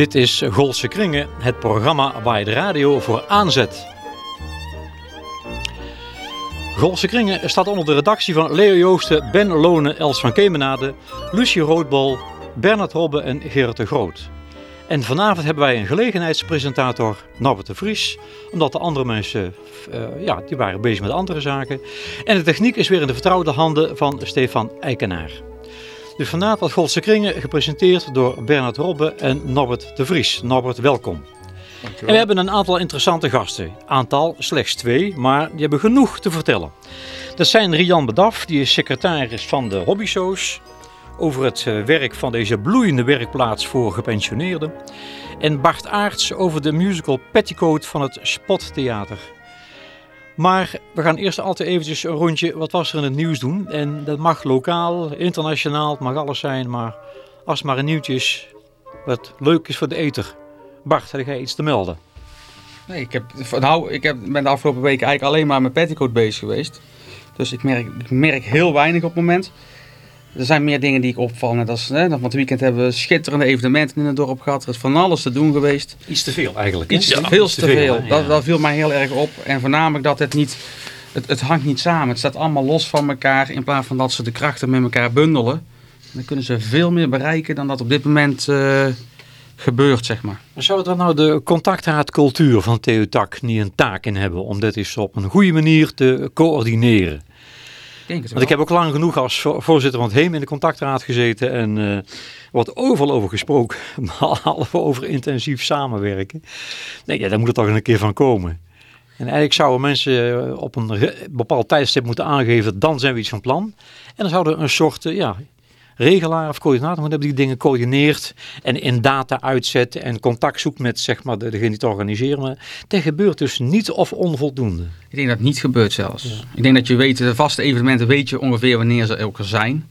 Dit is Golse Kringen, het programma waar je de radio voor aanzet. Golse Kringen staat onder de redactie van Leo Joosten, Ben Lone, Els van Kemenade, Lucie Roodbol, Bernard Robbe en Gerrit de Groot. En vanavond hebben wij een gelegenheidspresentator, Norbert de Vries. Omdat de andere mensen, uh, ja, die waren bezig met andere zaken. En de techniek is weer in de vertrouwde handen van Stefan Eikenaar. Dus vanavond Godse Kringen, gepresenteerd door Bernard Robbe en Norbert de Vries. Norbert, welkom. En we hebben een aantal interessante gasten. Aantal slechts twee, maar die hebben genoeg te vertellen. Dat zijn Rian Bedaf, die is secretaris van de Hobbyshows over het eh, werk van deze bloeiende werkplaats voor gepensioneerden. En Bart Aarts over de musical Petticoat van het Spottheater. Maar we gaan eerst altijd eventjes een rondje wat was er in het nieuws doen. En dat mag lokaal, internationaal, het mag alles zijn. Maar als het maar een nieuwtje is wat leuk is voor de eter. Bart, heb jij iets te melden? Nee, ik, heb, nou, ik heb, ben de afgelopen weken eigenlijk alleen maar met Petticoat bezig geweest. Dus ik merk, ik merk heel weinig op het moment. Er zijn meer dingen die ik opval. Net als, hè, van het weekend hebben we schitterende evenementen in het dorp gehad. Er is van alles te doen geweest. Iets te veel eigenlijk. Iets ja, veel te, veel. dat, dat, viel mij heel erg op. En voornamelijk dat het niet... Het, het hangt niet samen. Het staat allemaal los van elkaar. In plaats van dat ze de krachten met elkaar bundelen. Dan kunnen ze veel meer bereiken dan dat op dit moment uh, gebeurt, zeg maar. Maar zou dan nou de contactraadcultuur van Theotak niet een taak in hebben... om dit eens op een goede manier te coördineren? Want ik heb ook lang genoeg als voorzitter van het HEEM in de contactraad gezeten en uh, wordt overal over gesproken, behalve over intensief samenwerken. Nee, ja, daar moet het toch een keer van komen. En eigenlijk zouden mensen eh, op een bepaald tijdstip moeten aangeven, dan zijn we iets van plan. En dan zouden een soort, uh, ja, regelaar of coördinator moet hebben die dingen coördineert en in data uitzet en contact zoekt met zeg maar, degene die het organiseren. Maar dat gebeurt dus niet of onvoldoende. Ik denk dat het niet gebeurt zelfs. Ik denk dat je weet, de vaste evenementen weet je ongeveer wanneer ze elke zijn.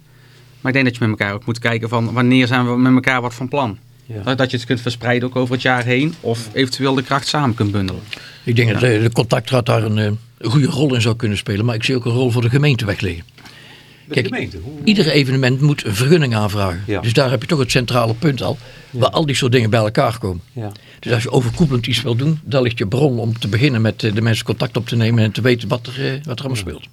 Maar ik denk dat je met elkaar ook moet kijken van wanneer zijn we met elkaar wat van plan. Ja. Dat je het kunt verspreiden ook over het jaar heen of eventueel de kracht samen kunt bundelen. Ik denk dat de, contactraad daar een, eh, een goede rol in zou kunnen spelen. Maar ik zie ook een rol voor de gemeente wegliggen. Kijk, gemeente? Ieder evenement moet een vergunning aanvragen. Dus daar heb je toch het centrale punt al. Waar al die soort dingen bij elkaar komen. Ja. Dus als je overkoepelend iets wil doen, dan ligt je bron om te beginnen met eh, de mensen contact op te nemen en te weten wat er, eh, wat er allemaal speelt.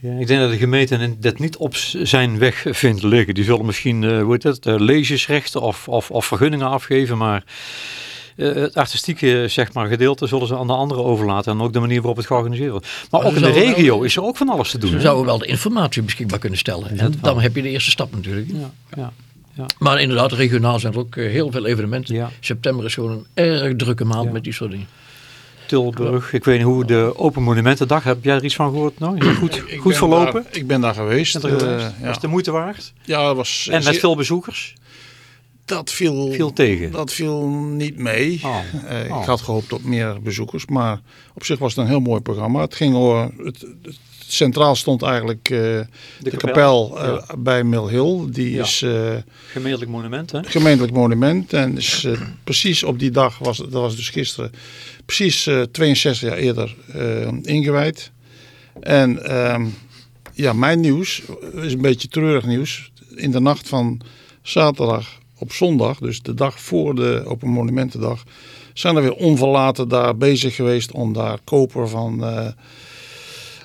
Ja, ik denk dat de gemeente dat niet op zijn weg vindt liggen. Die zullen misschien, uh, hoe heet het, uh, leesjesrechten of, of, of vergunningen afgeven, maar eh, het artistieke zeg maar, gedeelte zullen ze aan de anderen overlaten. En ook de manier waarop het georganiseerd wordt. Maar, ook in de regio is er ook van alles te doen. Ze zouden wel de informatie beschikbaar kunnen stellen. En dan heb je de eerste stap natuurlijk. Ja, ja. Ja. Maar inderdaad, regionaal zijn er ook eh, heel veel evenementen. September is gewoon een erg drukke maand met die soort dingen. Tilburg, ik weet niet hoe de Open Monumentendag, heb jij er iets van gehoord? Nou, is goed, goed verlopen? ik ben daar geweest. Uh, Was de moeite waard? Ja, was... En met veel bezoekers? Dat viel, viel tegen. Dat viel niet mee. Oh. Uh, oh. Ik had gehoopt op meer bezoekers, maar op zich was het een heel mooi programma. Het ging over, het, het centraal stond eigenlijk uh, de, de, kapel, kapel uh, ja. bij Mill Hill. Die ja. is gemeentelijk monument, hè? Gemeentelijk monument en is precies op die dag was dat was dus gisteren precies 62 jaar eerder ingewijd. En ehm, ja, mijn nieuws is een beetje treurig nieuws. In de nacht van zaterdag op zondag, dus de dag voor de Open Monumentendag, zijn er weer onverlaten daar bezig geweest om daar koper van, uh,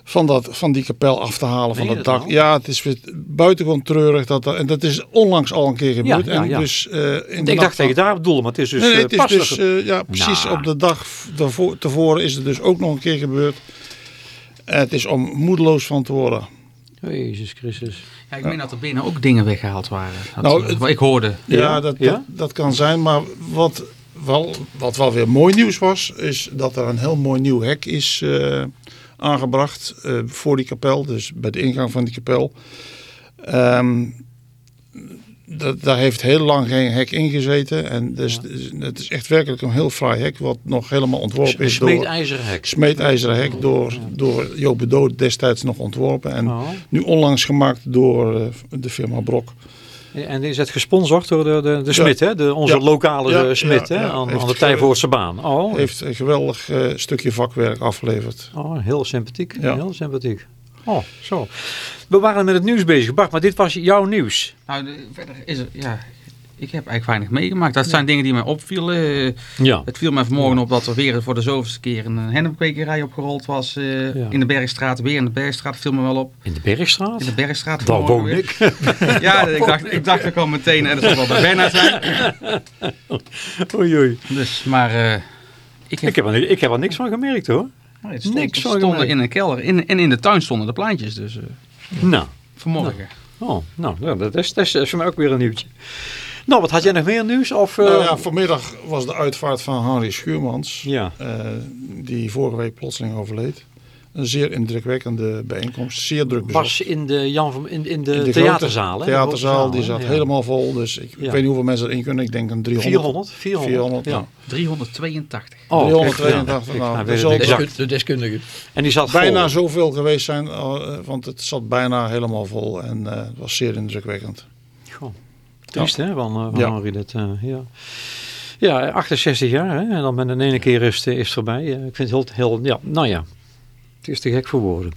van, dat, van die kapel af te halen van het dak. Ja, het is weer buitengewoon treurig. Dat er, en dat is onlangs al een keer gebeurd. Ja, ja, ja. En dus, uh, in Ik dacht dat je daar bedoelde, maar het is dus nee, nee, het is dus, uh, ja, precies nou. op de dag daarvoor, tevoren is het dus ook nog een keer gebeurd. Het is om moedeloos van te worden. Oh, Jezus Christus. Ja, ik meen dat er binnen ook dingen weggehaald waren. Dat, nou, wat ik hoorde. Ja, dat, dat, dat, kan zijn. Maar wat wel, wat wel weer mooi nieuws was, is dat er een heel mooi nieuw hek is uh, aangebracht uh, voor die kapel. Dus bij de ingang van die kapel. Um, dat, daar heeft heel lang geen hek in gezeten. En dus, het is echt werkelijk een heel fraai hek. Wat nog helemaal ontworpen is door... Smeedijzeren hek. Smeedijzeren hek door, door Joop Bedood destijds nog ontworpen. En oh. nu onlangs gemaakt door uh, de firma Brok. En is het gesponsord door de, de, de Smit, hè? De, onze ja. lokale ja, Smit hè? Aan, aan, de Tijvoortse baan. Oh. Heeft een geweldig uh, stukje vakwerk afgeleverd. Oh, heel sympathiek. Heel sympathiek. Oh, zo. We waren met het nieuws bezig, Bart, maar dit was jouw nieuws. Nou, verder is er, ja, Ik heb eigenlijk weinig meegemaakt. Dat zijn dingen die mij opvielen. Ja. Het viel mij vanmorgen op dat er weer voor de zoveelste keer een hennepkwekerij opgerold was. eh, Ja. In de Bergstraat. Weer in de Bergstraat viel me wel op. In de Bergstraat? In de Bergstraat. Daar woon ik. Ja, ik dacht, ik dacht ook al meteen, en dat zal wel bij Bernard zijn. Oei, oei. Dus, maar eh, ik heb, Ik heb, er, ni- ik heb er niks van gemerkt hoor. Het stond, niks het stonden in een kelder. In, en in de tuin stonden de plaatjes. Dus eh, Nou, vanmorgen. oh, nou ja, dat, is, dat is voor mij ook weer een nieuwtje. Nou, wat had jij nog meer nieuws? Of, eh, Nou ja, vanmiddag was de uitvaart van Henry Schuurmans. ja. eh, die vorige week plotseling overleed. Een zeer indrukwekkende bijeenkomst. Zeer druk bezocht. was in de, Jan van, in, in de, In de theaterzaal. grote theaterzaal, die zat helemaal vol. Dus ik, weet niet hoeveel mensen erin kunnen. Ik denk een 300. 400? 400. 400, ja. nou. 382. Oh, 382, kijk, ja. nou, De, de deskundige. En die zat Bijna vol. zoveel geweest zijn, eh, want het zat bijna helemaal vol. En eh, het was zeer indrukwekkend. Goh, triest hè, van, eh, van Ja. Henri. Dat, eh, ja. ja, 68 jaar hè, en dan met een ene keer is, het- is het voorbij. Ik vind het heel, heel, ja, nou ja, het is te gek voor woorden.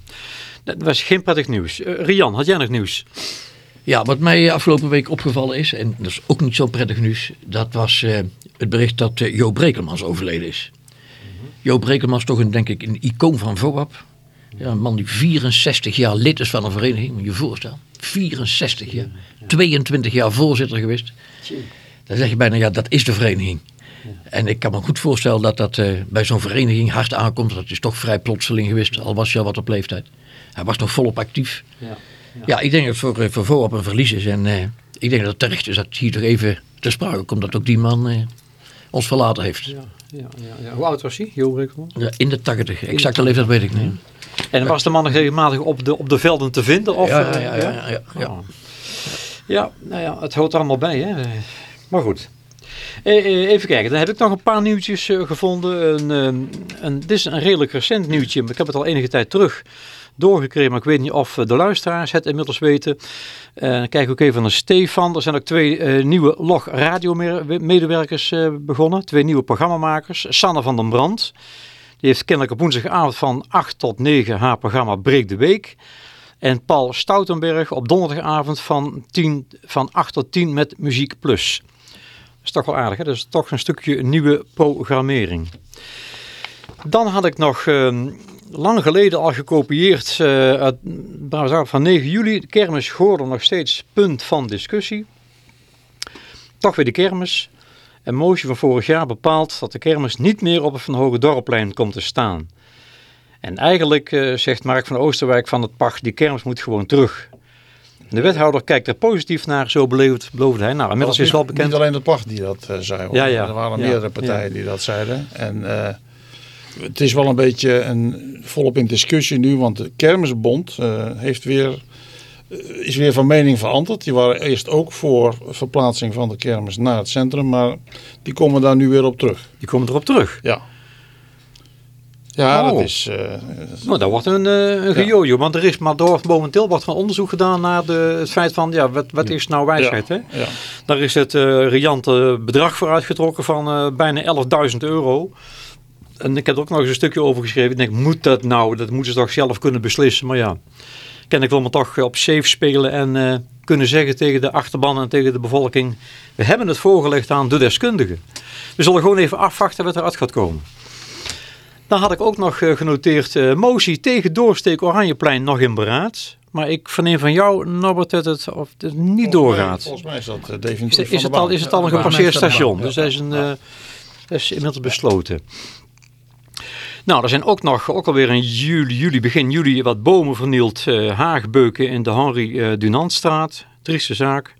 Dat was geen prettig nieuws. Eh, Rian, had jij nog nieuws? Ja, wat mij afgelopen week opgevallen is, en dat is ook niet zo prettig nieuws, dat was eh, het bericht dat eh, Jo Brekelmans overleden is. Jo Brekelmans is toch een, denk ik, een icoon van VOAP. Ja, een man die 64 jaar lid is van een vereniging, moet je je voorstellen. 64 jaar. 22 jaar voorzitter geweest. Dan zeg je bijna, ja, dat is de vereniging. En ik kan me goed voorstellen dat dat eh, bij zo'n vereniging hard aankomt. Dat is toch vrij plotseling geweest, al was hij al wat op leeftijd. Hij was nog volop actief. Ja. Ja, ik denk dat het voor, eh, voor VOAP een verlies is. En eh, ik denk dat het terecht is dat hier toch even te sprake komt dat ook die man ons verlaten heeft. Ja, ja, ja, ja. Hoe oud was hij, Jo Brekelman? Ja, in de 80. Exacte leeftijd weet ik niet. En was de man nog regelmatig op de, op de velden te vinden? Of, Ja, ja, ja, ja, ja, ja. Oh. Ja, nou ja, het hoort allemaal bij, hè. Maar goed. Eh, eh, even kijken, dan heb ik nog een paar nieuwtjes eh, gevonden. Een, eh, een, dit is een redelijk recent nieuwtje, maar ik heb het al enige tijd terug doorgekregen. Maar ik weet niet of de luisteraars het inmiddels weten. Dan kijk ik ook even naar Stefan. Er zijn ook twee nieuwe log radiomedewerkers begonnen. Twee nieuwe programmamakers. Sanne van den Brand. Die heeft kennelijk op woensdagavond van 8 tot 9 haar programma Breek de Week. En Paul Stoutenberg op donderdagavond van, 10, van 8 tot 10 met Muziek Plus. Is toch wel aardig, hè? Is toch een stukje nieuwe programmering. Dan had ik nog eh, lang geleden al gekopieerd eh uit van 9 juli. De kermis Goorden nog steeds punt van discussie. Toch weer de kermis. Een motie van vorig jaar bepaalt dat de kermis niet meer op het Van Hoge Dorpplein komt te staan. En eigenlijk eh, zegt Mark van Oosterwijk van het PAG, die kermis moet gewoon terug. De wethouder kijkt er positief naar, zo beloofde, beloofde hij. Nou, inmiddels is wel bekend. Niet alleen de pacht die dat eh, zei. Ja, ja. Er waren Ja, meerdere partijen die dat zeiden. En eh, het is wel een beetje een, volop in discussie nu. Want de Kermisbond eh, heeft weer, is weer van mening veranderd. Die waren eerst ook voor verplaatsing van de kermis naar het centrum. Maar die komen daar nu weer op terug. Die komen erop terug. Ja. Ja, Oh. dat is... eh, Nou, dat wordt een, eh een gejojo. Want er is maar door, momenteel wordt een onderzoek gedaan naar de, het feit van, ja, wat, wat is nou wijsheid, hè? ja. Daar is het eh riante bedrag voor uitgetrokken van eh, bijna 11.000 euro. En ik heb er ook nog eens een stukje over geschreven. Ik denk, moet dat nou? Dat moeten ze toch zelf kunnen beslissen. Maar ja, ken ik wil me toch op safe spelen en eh, kunnen zeggen tegen de achterban en tegen de bevolking. We hebben het voorgelegd aan de deskundigen. We zullen gewoon even afwachten wat eruit gaat komen. Dan had ik ook nog eh, genoteerd eh, motie tegen doorsteek Oranjeplein nog in beraad. Maar ik verneem van jou, Norbert, dat het, of het niet doorgaat. Volgens mij is dat eh, Is, definitief is, de het al, is het al een gepasseerd er station? Dus dat is, een, dat is inmiddels besloten. Nou, er zijn ook nog, ook alweer in juli, juli begin juli, wat bomen vernield. eh haagbeuken in de Henri eh Dunantstraat. Trieste zaak.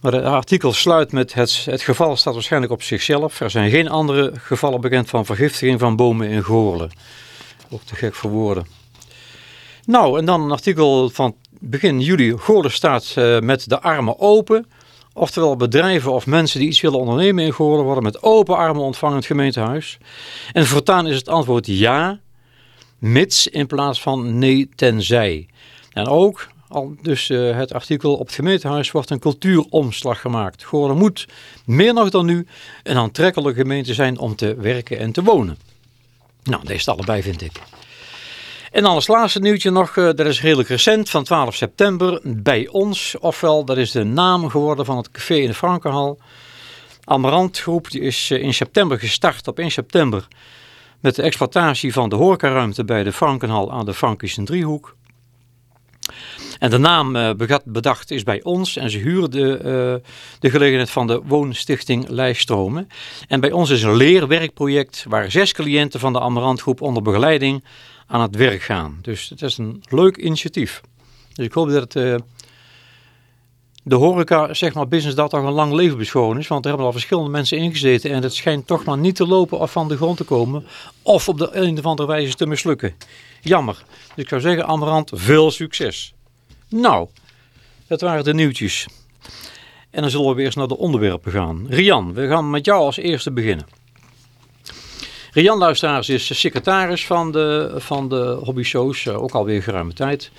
Maar het artikel sluit met het, het geval staat waarschijnlijk op zichzelf. Er zijn geen andere gevallen bekend van vergiftiging van bomen in Goorlen. Ook te gek voor woorden. Nou, en dan een artikel van begin juli. Goorlen staat eh, met de armen open. Oftewel bedrijven of mensen die iets willen ondernemen in Goorlen worden met open armen ontvangen in het gemeentehuis. En voortaan is het antwoord ja, mits in plaats van nee tenzij. En ook, al dus eh, het artikel op het gemeentehuis wordt een cultuuromslag gemaakt. Goorlen moet, meer nog dan nu, een aantrekkelijke gemeente zijn om te werken en te wonen. Nou, deze allebei vind ik. En dan als laatste nieuwtje nog, uh, dat is redelijk recent, van 12 september, bij ons. Ofwel, dat is de naam geworden van het café in de Frankenhal. Amarant Groep is in september gestart, op 1 september, met de exploitatie van de horecaruimte bij de Frankenhal aan de Frankische Driehoek. En de naam uh, bedacht is bij ons en ze huren de, uh, de gelegenheid van de woonstichting Lijststromen. En bij ons is een leerwerkproject waar zes cliënten van de Amarantgroep onder begeleiding aan het werk gaan. Dus het is een leuk initiatief. Dus ik hoop dat uh, de horeca, zeg maar, business dat toch een lang leven beschoren is. Want er hebben al verschillende mensen ingezeten en het schijnt toch maar niet te lopen of van de grond te komen. Of op de een of andere wijze te mislukken. Jammer. Dus ik zou zeggen, Amarant, veel succes. Nou, dat waren de nieuwtjes. En dan zullen we weer eens naar de onderwerpen gaan. Rian, we gaan met jou als eerste beginnen. Rian Luisteraars is secretaris van de, van de hobby shows, eh, ook alweer geruime tijd.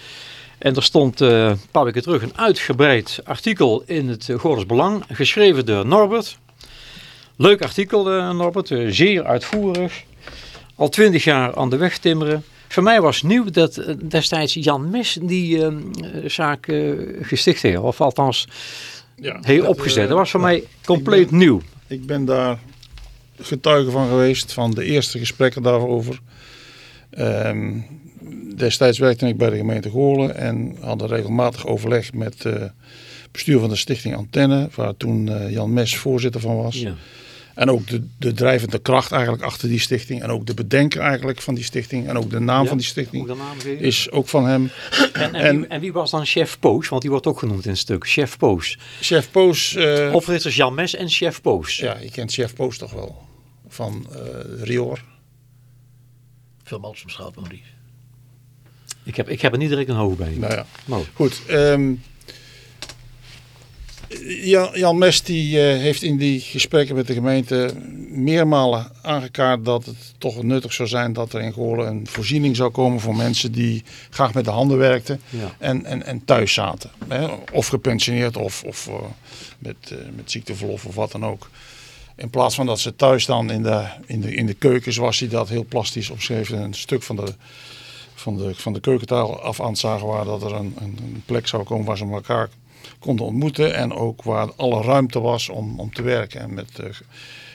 En er stond uh, een paar weken terug een uitgebreid artikel in het Gordels Belang, geschreven door Norbert. Leuk artikel uh, Norbert, zeer uitvoerig. Al twintig jaar aan de weg timmeren. Voor mij was nieuw dat eh, destijds Jan Mes die uh, zaak uh, gesticht heeft. Of althans ja, heeft opgezet. dat was voor mij compleet nieuw. Ik ben daar getuige van geweest. Van de eerste gesprekken daarover. Um, destijds werkte ik bij de gemeente Goorlen. En hadden regelmatig overleg met het bestuur van de stichting Antenne. Waar toen Jan Mes voorzitter van was. Ja. En ook de, de drijvende kracht eigenlijk achter die stichting. En ook de bedenker eigenlijk van die stichting. En ook de naam van die stichting is ook van hem. En, en, wie, en, wie, was dan chef Poos? Want die wordt ook genoemd in het stuk. Chef Poos. Chef Poos. Uh, Oprichters Jan Mes en chef Poos. Ja, je kent chef Poos toch wel. Van uh, Rior. Veel Malsumstraat die. Ik heb, ik heb er niet direct een hoofd bij. Nou ja. Goed. Um, Jan, Jan Mest die, uh, heeft in die gesprekken met de gemeente meermalen aangekaart dat het toch nuttig zou zijn dat er in Goorlen een voorziening zou komen voor mensen die graag met de handen werkten ja. en, en, en thuis zaten. Hè? Of gepensioneerd of, of uh, met, uh, met ziekteverlof of wat dan ook. In plaats van dat ze thuis dan in de, in de, in de keuken, zoals hij dat heel plastisch opschreef, een stuk van de, van de, van de keukentafel af aan zagen waar dat er een, een plek zou komen waar ze elkaar konden ontmoeten. En ook waar alle ruimte was om, om te werken. En met, uh,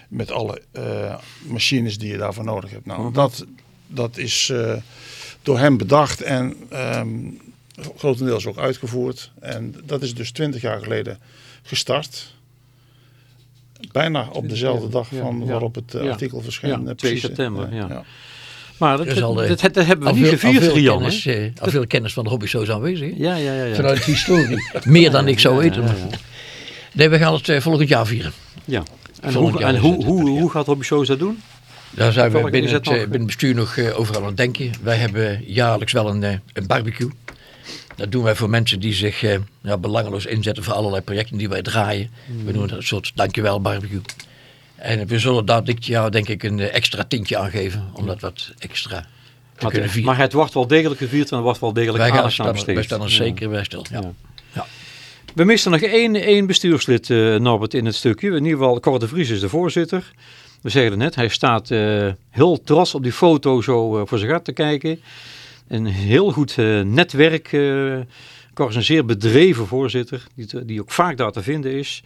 met alle uh, machines die je daarvoor nodig hebt. Nou, mhm. dat, dat is uh, door hem bedacht en um, grotendeels ook uitgevoerd. En dat is dus twintig jaar geleden gestart. Bijna op dezelfde dag van waarop het artikel verscheen. Ja, 2 september, ja. Maar dat, dat, dat, dat hebben we niet gevierd, Rian. Kennis, eh, al veel kennis van de hobby zo aanwezig. Ja, ja, ja, ja. Vanuit de historie. Meer dan ik zou weten. Nee, we gaan het uh, volgend jaar vieren. Ja. En, hoe, en hoe, hoe, hoe gaat Hobby Shows dat doen? Daar zijn we binnen het, binnen het bestuur nog overal aan het denken. Wij hebben jaarlijks wel een, een barbecue. Dat doen wij voor mensen die zich uh, ja, belangeloos inzetten voor allerlei projecten die wij draaien. We doen een soort dankjewel barbecue. En we zullen daar dit jaar denk ik een extra tintje aan geven. Om dat wat extra te kunnen vieren. Maar het wordt wel degelijk gevierd en er wordt wel degelijk wij aandacht aan besteed. Wij staan er zeker bij stil. Ja. ja. We missen nog één, één bestuurslid, uh, Norbert, in het stukje. In ieder geval, Cor de Vries is de voorzitter. We zeiden het net, hij staat uh, heel trots op die foto zo uh, voor zich uit te kijken. Een heel goed netwerk. Cor is een zeer bedreven voorzitter, die, die ook vaak daar te vinden is.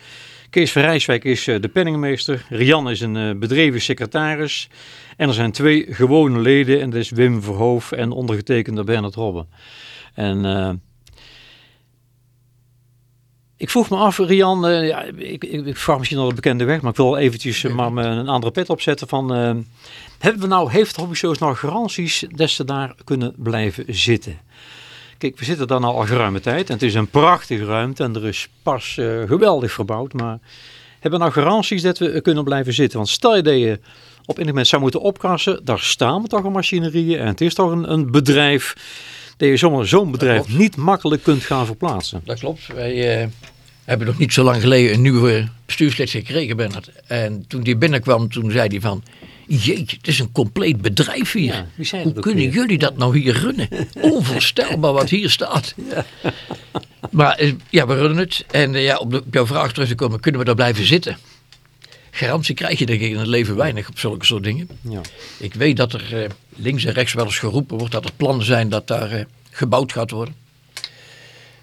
Kees van Rijswijk is eh, de penningmeester. Rian is een eh, bedreven secretaris. En er zijn twee gewone leden. En dat is Wim Verhoof en ondergetekende Bernard Robben. En... Uh, ik vroeg me af, Rian, ja, ik, ik, ik, vraag misschien al de bekende weg, maar ik wil eventjes maar een andere pet opzetten van, hebben we nou, heeft Hobby Shows nou garanties dat ze daar kunnen blijven zitten? Kijk, we zitten daar nou al geruime tijd en het is een prachtige ruimte en er is pas uh, geweldig verbouwd. Maar hebben we nou garanties dat we kunnen blijven zitten? Want stel je dat je op een moment zou moeten opkassen, daar staan we toch een machinerieën en het is toch een, een bedrijf dat je zomaar zo'n bedrijf niet makkelijk kunt gaan verplaatsen. Dat klopt. Wij uh, hebben nog niet zo lang geleden een nieuwe bestuurslid gekregen, Bernard. En toen die binnenkwam, toen zei hij van... Jeetje, het is een compleet bedrijf hier. Hoe kunnen jullie dat nou hier runnen? Onvoorstelbaar wat hier staat. Ja. Maar eh, ja, we runnen het. En eh, ja, om op jouw vraag terug te komen, kunnen we daar blijven zitten? garantie krijg je denk ik in het leven weinig op zulke soort dingen. Ja. Ik weet dat er eh, links en rechts wel eens geroepen wordt dat er plannen zijn dat daar gebouwd gaat worden.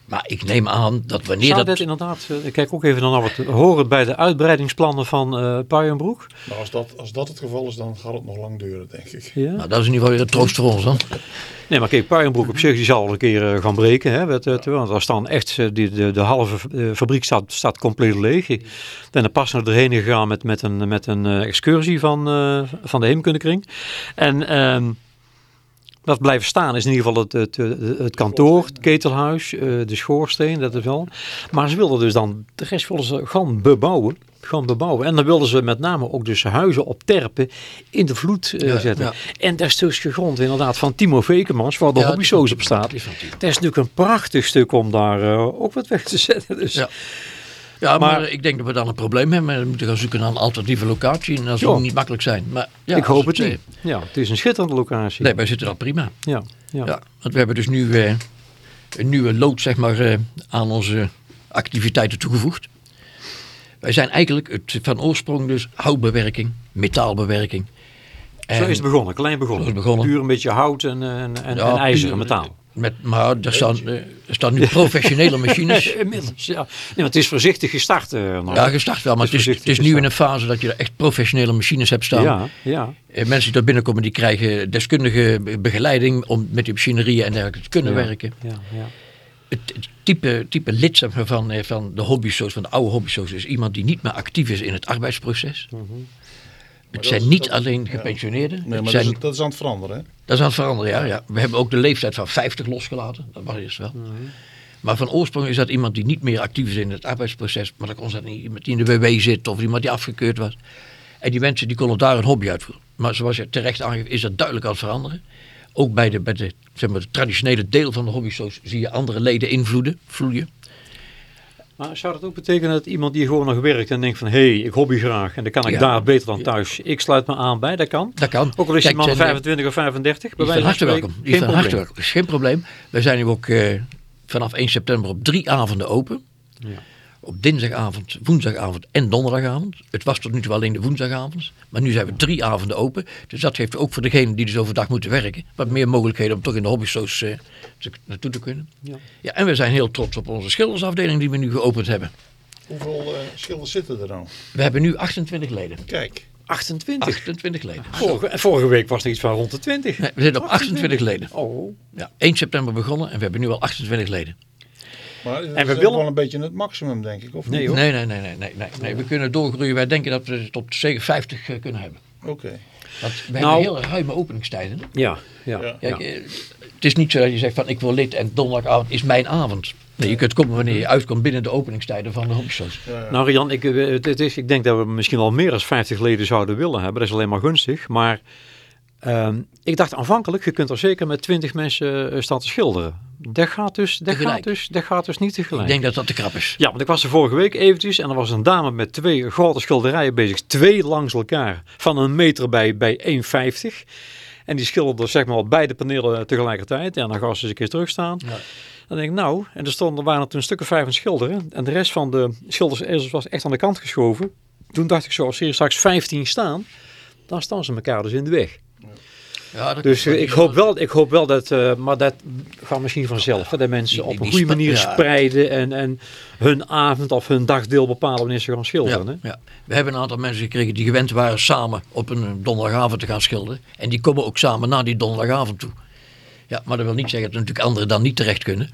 Maar ik neem aan dat wanneer Zou dat... dit inderdaad, eh, ik kijk ook even naar wat horen bij de uitbreidingsplannen van eh Puijenbroek. Maar als dat, als dat het geval is, dan gaat het nog lang duren, denk ik. Ja. Nou, dat is in ieder geval weer een troost voor ons dan. Nee, maar kijk, Puijenbroek op zich die zal wel een keer eh, gaan breken. Hè, met, want daar staan echt, die, de, de halve fabriek staat, staat compleet leeg. Ik ben er pas naar erheen gegaan met, met een, met een excursie van, eh, van de Heemkundekring. En ehm, wat blijven staan is in ieder geval het, het, het, kantoor, het ketelhuis, eh, de schoorsteen, dat is wel. Maar ze wilden dus dan, de rest wilden ze gaan bebouwen. Gaan bebouwen. En dan wilden ze met name ook dus huizen op terpen in de vloed eh, Ja, zetten. ja. En dat stukje grond inderdaad van Timo Vekemans, waar de Ja, hobbysoos op staat. Dat is natuurlijk een prachtig stuk om daar eh, ook wat weg te zetten. Dus. Ja. Ja, maar, Maar- ik denk dat we dan een probleem hebben. We moeten gaan zoeken naar een alternatieve locatie. En dat zal niet makkelijk zijn. Maar ja, ik hoop het eh, niet. Ja, het is een schitterende locatie. Nee, wij zitten al prima. Ja, ja. Ja, want we hebben dus nu eh, een nieuwe lood zeg maar, eh, aan onze activiteiten toegevoegd. Wij zijn eigenlijk het, van oorsprong dus houtbewerking, metaalbewerking. Zo En- is het begonnen, klein begonnen. Zo is het begonnen. Puur een beetje hout en, en, en, Ja, en ijzer en metaal. Met, maar er staan, eh, er staan nu professionele machines. Inmiddels, ja. Nee, maar het is voorzichtig gestart. eh. Ja, gestart wel, maar Het het is het is nu in een fase dat je er echt professionele machines hebt staan. ja, ja. Eh, Mensen die daar binnenkomen, die krijgen deskundige be- begeleiding om met die machinerieën en dergelijke te kunnen Ja. werken. Ja, ja. Het, het type, type lid van, van de hobbysoos, van de oude hobbysoos, is iemand die niet meer actief is in het arbeidsproces. Mhm. Het dat zijn is- niet dat- alleen gepensioneerden. Nee, maar zijn, dat is, dat is aan het veranderen. Hè? dat is aan het veranderen, ja, ja. We hebben ook de leeftijd van 50 losgelaten. Dat was eerst wel. Maar van oorsprong is dat iemand die niet meer actief is in het arbeidsproces. Maar dan kon dat niet iemand die in de WW zit of iemand die afgekeurd was. En die mensen die konden daar een hobby uitvoeren. Maar zoals je terecht aangeeft, is dat duidelijk aan het veranderen. Ook bij de, bij de, zeg maar, het traditionele deel van de hobbysoos zie je andere leden invloeden, vloeien. Maar zou dat ook betekenen dat iemand die gewoon nog werkt en denkt van... hé, hey, ik hobby graag en dan kan ik Ja. daar beter dan thuis. Ik sluit me aan bij, dat kan. Dat kan. Ook al is die man zijn, eh, 25 of 35, bij Die is van harte welkom. Die Geen welkom. geen probleem. Wij zijn nu ook eh, vanaf 1 september op drie avonden open. Ja. Op dinsdagavond, woensdagavond en donderdagavond. Het was tot nu toe alleen de woensdagavond. Maar nu zijn we drie avonden open. Dus dat geeft ook voor degenen die dus overdag moeten werken... wat meer mogelijkheden om toch in de hobbystoos eh, te- naartoe te kunnen. Ja. Ja, en we zijn heel trots op onze schildersafdeling die we nu geopend hebben. Hoeveel eh, schilders zitten er dan? We hebben nu 28 leden. Kijk, 28. 28 leden. Vorige, en vorige week was er iets van rond de 20. Nee, we zitten op 28 leden. Oh. Ja, 1 september begonnen en we hebben nu al 28 leden. Maar dat we willen- wel een beetje het maximum, denk ik. Of Nee. Nee, nee, nee, nee, nee, nee, nee. We kunnen doorgroeien. Wij denken dat we tot zeker 50 eh, kunnen hebben. Oké. Want we Nou- hebben heel ruime openingstijden. Ja, ja. Ja. Kijk, eh, het is niet zo dat je zegt van ik wil lid en donderdagavond is mijn avond. Nee, je kunt komen wanneer je uitkomt binnen de openingstijden van de. Ja, ja. Nou Rian, ik, eh, het, het is, ik denk dat we misschien wel meer dan 50 leden zouden willen hebben. Dat is alleen maar gunstig. Maar ehm, ik dacht aanvankelijk, je kunt er zeker met 20 mensen staan te schilderen. Dat gaat dus, dat gaat dus, dat gaat dus niet tegelijk. Ik denk dat dat te krap is. Ja, want ik was er vorige week eventjes en er was een dame met twee grote schilderijen bezig. Twee langs elkaar. Van een meter bij, bij 1,50. En die schilderde zeg maar op beide panelen tegelijkertijd. En dan gaan ze eens een keer terugstaan. Ja. Dan denk ik nou, en er, stonden, waren er toen een stuk of vijf aan schilderen. En de rest van de schildersezels was echt aan de kant geschoven. Toen dacht ik zo, als hier straks 15 staan, dan staan ze elkaar dus in de weg. Ja, dat Dus eh, ik hoop wel, ik hoop wel dat, eh, maar dat gaat misschien vanzelf. Hè, dat mensen Die- op een goede manier ja. spreiden en, en hun avond of hun dagdeel bepalen wanneer ze gaan schilderen. Ja, Hè? ja. We hebben een aantal mensen gekregen die gewend waren samen op een eh, donderdagavond te gaan schilderen. En die komen ook samen naar die donderdagavond toe. Ja, maar dat wil niet zeggen dat natuurlijk anderen dan niet terecht kunnen.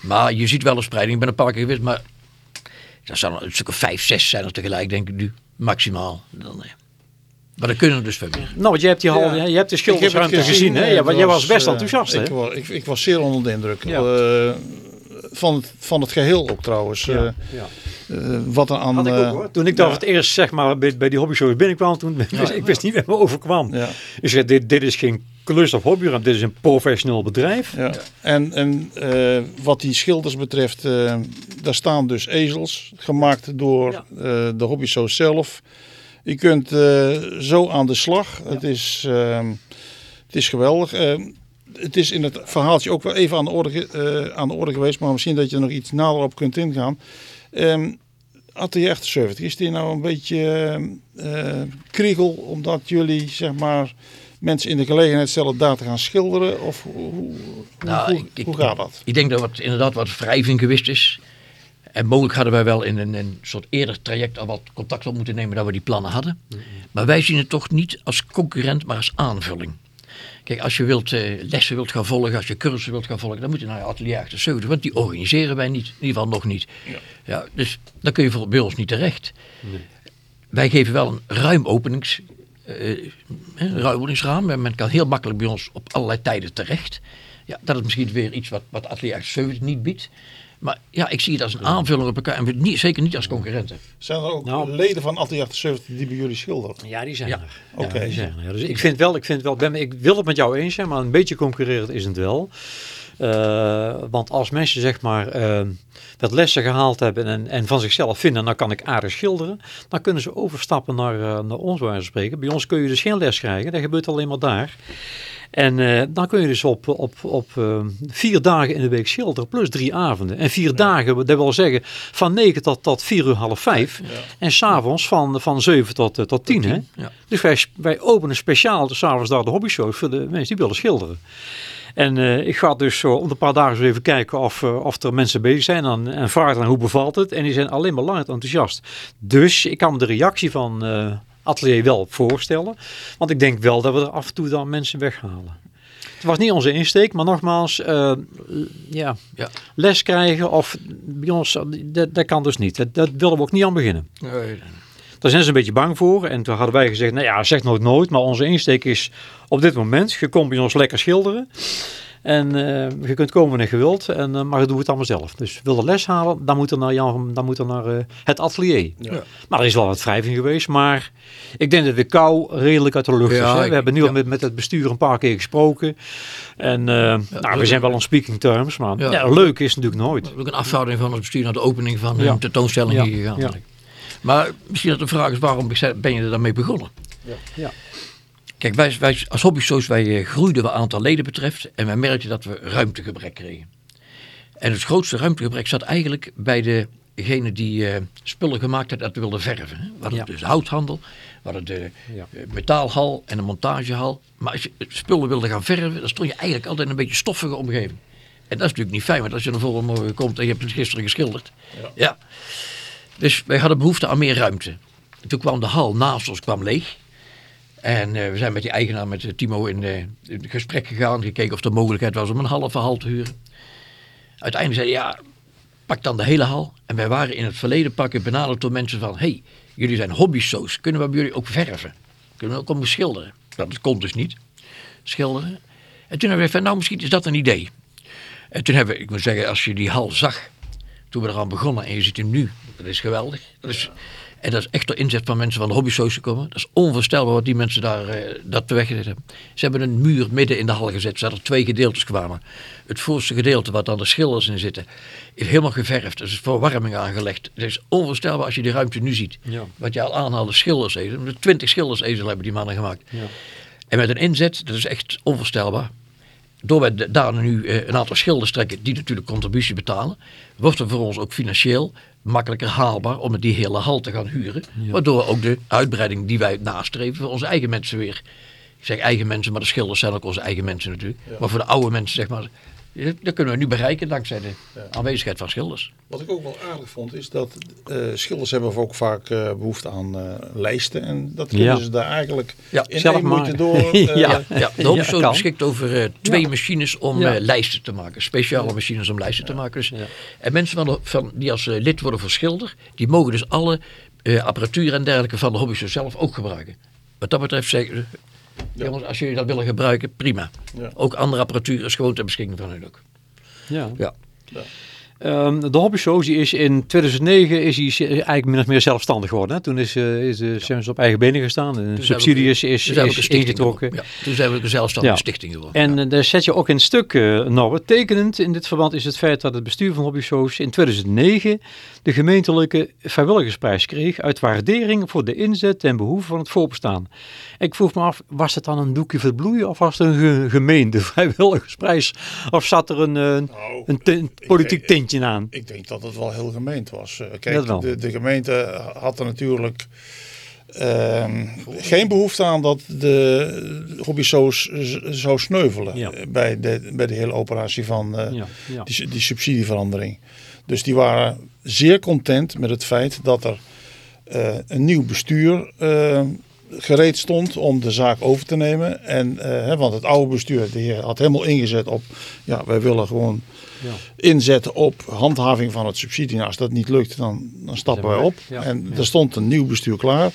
Maar je ziet wel een spreiding. Ik ben een paar keer geweest, maar er zijn er een stuk of vijf, zes zijn er tegelijk, denk ik nu. Maximaal. Dan. Maar dan kunnen er dus veel meer. Nou, want jij hebt, die hal, Ja. je hebt de Ik schildersruimte gezien. hè? Ja, het jij was best eh, enthousiast. Ik, hè? was, ik, ik was zeer onder de indruk. Ja. Eh, van, het, van het geheel ook trouwens. Ja, Eh, ja. eh, wat er aan... Had ik ook eh, hoor. Toen ik daar ja. voor het eerst zeg maar, bij, bij die hobbyshows binnenkwam, toen, ik wist niet wat me overkwam. Ja. Ik zei, dit, dit is geen klus of hobbyruimte, dit is een professioneel bedrijf. Ja. En, en eh, wat die schilders betreft, eh, daar staan dus ezels, gemaakt door Ja. eh, de hobbysoos zelf. Je kunt eh, zo aan de slag. Het, is, ehm, het is geweldig. Ehm, het is in het verhaaltje ook wel even aan de orde, eh, aan de orde geweest, maar misschien dat je er nog iets nader op kunt ingaan. Ehm, Atelier 78, is die nou een beetje uh, kriegel omdat jullie zeg maar mensen in de gelegenheid stellen daar te gaan schilderen? Of hoe, nou, hoe, ik, hoe gaat dat? Ik denk dat het inderdaad wat wrijving geweest is. En mogelijk hadden wij wel in een, een, soort eerder traject al wat contact op moeten nemen dat we die plannen hadden. Maar wij zien het toch niet als concurrent, maar als aanvulling. Kijk, als je wilt, uh, lessen wilt gaan volgen, als je cursussen wilt gaan volgen, dan moet je naar Atelier 78, want die organiseren wij niet, in ieder geval nog niet. Ja. ja dus dan kun je voor, bij ons niet terecht. Nee. Wij geven wel een ruim openings, openingsraam, en men kan heel makkelijk bij ons op allerlei tijden terecht. Ja, dat is misschien weer iets wat, wat Atelier 78 niet biedt. Maar ja, ik zie het als een aanvulling op elkaar en niet, zeker niet als concurrenten. Zijn er ook nou, leden van Atelier 78 die bij jullie schilderen? Ja, die zijn er. Oké. Ja, dus ik vind wel, ik vind wel, ben, ik wil het met jou eens zijn, maar een beetje concurrerend is het wel. Uh, want als mensen zeg maar uh, wat lessen gehaald hebben en, en van zichzelf vinden, dan kan ik aardig schilderen, dan kunnen ze overstappen naar, uh, naar ons waar spreken. Bij ons kun je dus geen les krijgen, dat gebeurt alleen maar daar. En uh, dan kun je dus op, op, op uh, vier dagen in de week schilderen, plus drie avonden. En vier ja. dagen, dat wil zeggen van 9 tot, tot 4 uur half 5. Ja. En s'avonds van, van 7 tot, uh, tot 10. Hè? Ja. Dus wij, wij openen speciaal s'avonds daar de hobbyshows voor de mensen die willen schilderen. En uh, ik ga dus zo om een paar dagen zo even kijken of, uh, of er mensen bezig zijn en, en vragen hoe bevalt het. En die zijn alleen maar lang enthousiast. Dus ik kan de reactie van uh, atelier wel voorstellen. Want ik denk wel dat we er af en toe dan mensen weghalen. Het was niet onze insteek, maar nogmaals, uh, ja, ja, les krijgen of bij ons, dat, dat kan dus niet. Dat, dat willen we ook niet aan beginnen. Nee. Daar zijn ze een beetje bang voor. En toen hadden wij gezegd, nou ja, zeg nooit nooit. Maar onze insteek is op dit moment, je komt bij ons lekker schilderen. En uh, je kunt komen wanneer je wilt, en, uh, maar doe het allemaal zelf. Dus wil de les halen, dan moet er naar, Jan, dan moet er naar uh, het atelier. Ja. Maar er is wel wat wrijving geweest, maar ik denk dat de kou redelijk uit de lucht ja, is. Hè? We hebben nu al met, met het bestuur een paar keer gesproken. En nou, we zijn wel on speaking terms, maar ja. leuk is natuurlijk nooit. Ook een afhouding van het bestuur naar de opening van de tentoonstelling hier gegaan. Maar misschien dat de vraag is, waarom ben je er daarmee begonnen? ja. Kijk, wij, wij als hobbysoos, wij eh, groeiden wat aantal leden betreft. En wij merkten dat we ruimtegebrek kregen. En het grootste ruimtegebrek zat eigenlijk bij degene die uh, spullen gemaakt had dat we wilden verven. We hadden dus de houthandel, we hadden de ja. Eh, metaalhal en de montagehal. Maar als je spullen wilde gaan verven, dan stond je eigenlijk altijd in een beetje stoffige omgeving. En dat is natuurlijk niet fijn, want als je naar voren morgen komt en je hebt het gisteren geschilderd. Ja. ja. Dus wij hadden behoefte aan meer ruimte. toen kwam de hal naast ons kwam leeg. En uh, we zijn met die eigenaar, met Timo, in, uh, in gesprek gegaan. Gekeken of er mogelijkheid was om een halve hal te huren. Uiteindelijk zei hij, ja, pak dan de hele hal. En wij waren in het verleden pakken benaderd door mensen van... hey, jullie zijn hobbysoos, kunnen we bij jullie ook verven? Kunnen we ook komen schilderen? Dat kon dus niet, schilderen. En toen hebben we van, nou misschien is dat een idee. En toen hebben we, ik moet zeggen, als je die hal zag... toen we eraan begonnen en je ziet hem nu, dat is geweldig. Dat is, en dat is echt door inzet van mensen van de hobbysoos gekomen. Dat is onvoorstelbaar wat die mensen daar uh, dat teweggezet hebben. Ze hebben een muur midden in de hal gezet, zodat er twee gedeeltes kwamen. Het voorste gedeelte, wat dan de schilders in zitten, is helemaal geverfd. Er is verwarming aangelegd. Het is onvoorstelbaar als je die ruimte nu ziet. Ja. Wat je al aanhaalde, schildersezel. Twintig schildersezel hebben die mannen gemaakt. Ja. En met een inzet, dat is echt onvoorstelbaar. Door wij daar nu uh, een aantal schilders trekken die natuurlijk contributie betalen, wordt er voor ons ook financieel makkelijker haalbaar om die hele hal te gaan huren. Waardoor ook de uitbreiding die wij nastreven voor onze eigen mensen weer. Ik zeg eigen mensen, maar de schilders zijn ook onze eigen mensen natuurlijk. Maar voor de oude mensen zeg maar, dat kunnen we nu bereiken dankzij de aanwezigheid van schilders. Wat ik ook wel aardig vond is dat uh, schilders hebben ook vaak uh, behoefte aan uh, lijsten. En dat kunnen ja. ze daar eigenlijk ja, in zelf moeite door. ja, ja, de Hogeschool beschikt over twee machines om lijsten te maken. Speciale machines om lijsten te maken. Dus, en mensen van, de, van, die als lid worden voor schilder, die mogen dus alle apparatuur en dergelijke van de hobby zelf ook gebruiken. Wat dat betreft ja. Jongens, als jullie dat willen gebruiken, prima. Ja. Ook andere apparatuur is gewoon ter beschikking van hun ook. Ja. ja. Um, de Hobby Show die is in 2009 is hij eigenlijk min of meer zelfstandig geworden. Hè? Toen is, uh, is de ja. op eigen benen gestaan. De subsidies is, is, is ingetrokken. Ja. Toen zijn we een zelfstandige stichting geworden. En uh, daar zet je ook in stuk, uh, Norbert. Tekenend in dit verband is het feit dat het bestuur van Hobby Shows in 2009 de gemeentelijke vrijwilligersprijs kreeg uit waardering voor de inzet en behoefte van het voorbestaan. Ik vroeg me af, was het dan een doekje voor het bloeien of was het een ge gemeente vrijwilligersprijs? Of zat er een, nou, een, een politiek tintje aan. Ik denk dat het wel heel gemeend was. kijk, de, de, gemeente had er natuurlijk Ehm, geen behoefte aan dat de hobby zo, zou sneuvelen bij, de, bij de hele operatie van uh, Die, die, subsidieverandering. Dus die waren zeer content met het feit dat er uh, een nieuw bestuur gereed stond om de zaak over te nemen. En, hè, want het oude bestuur heer, had helemaal ingezet op, ja, wij willen gewoon ja. inzetten op handhaving van het subsidie. Nou, als dat niet lukt, dan, dan stappen wij op. en er stond een nieuw bestuur klaar,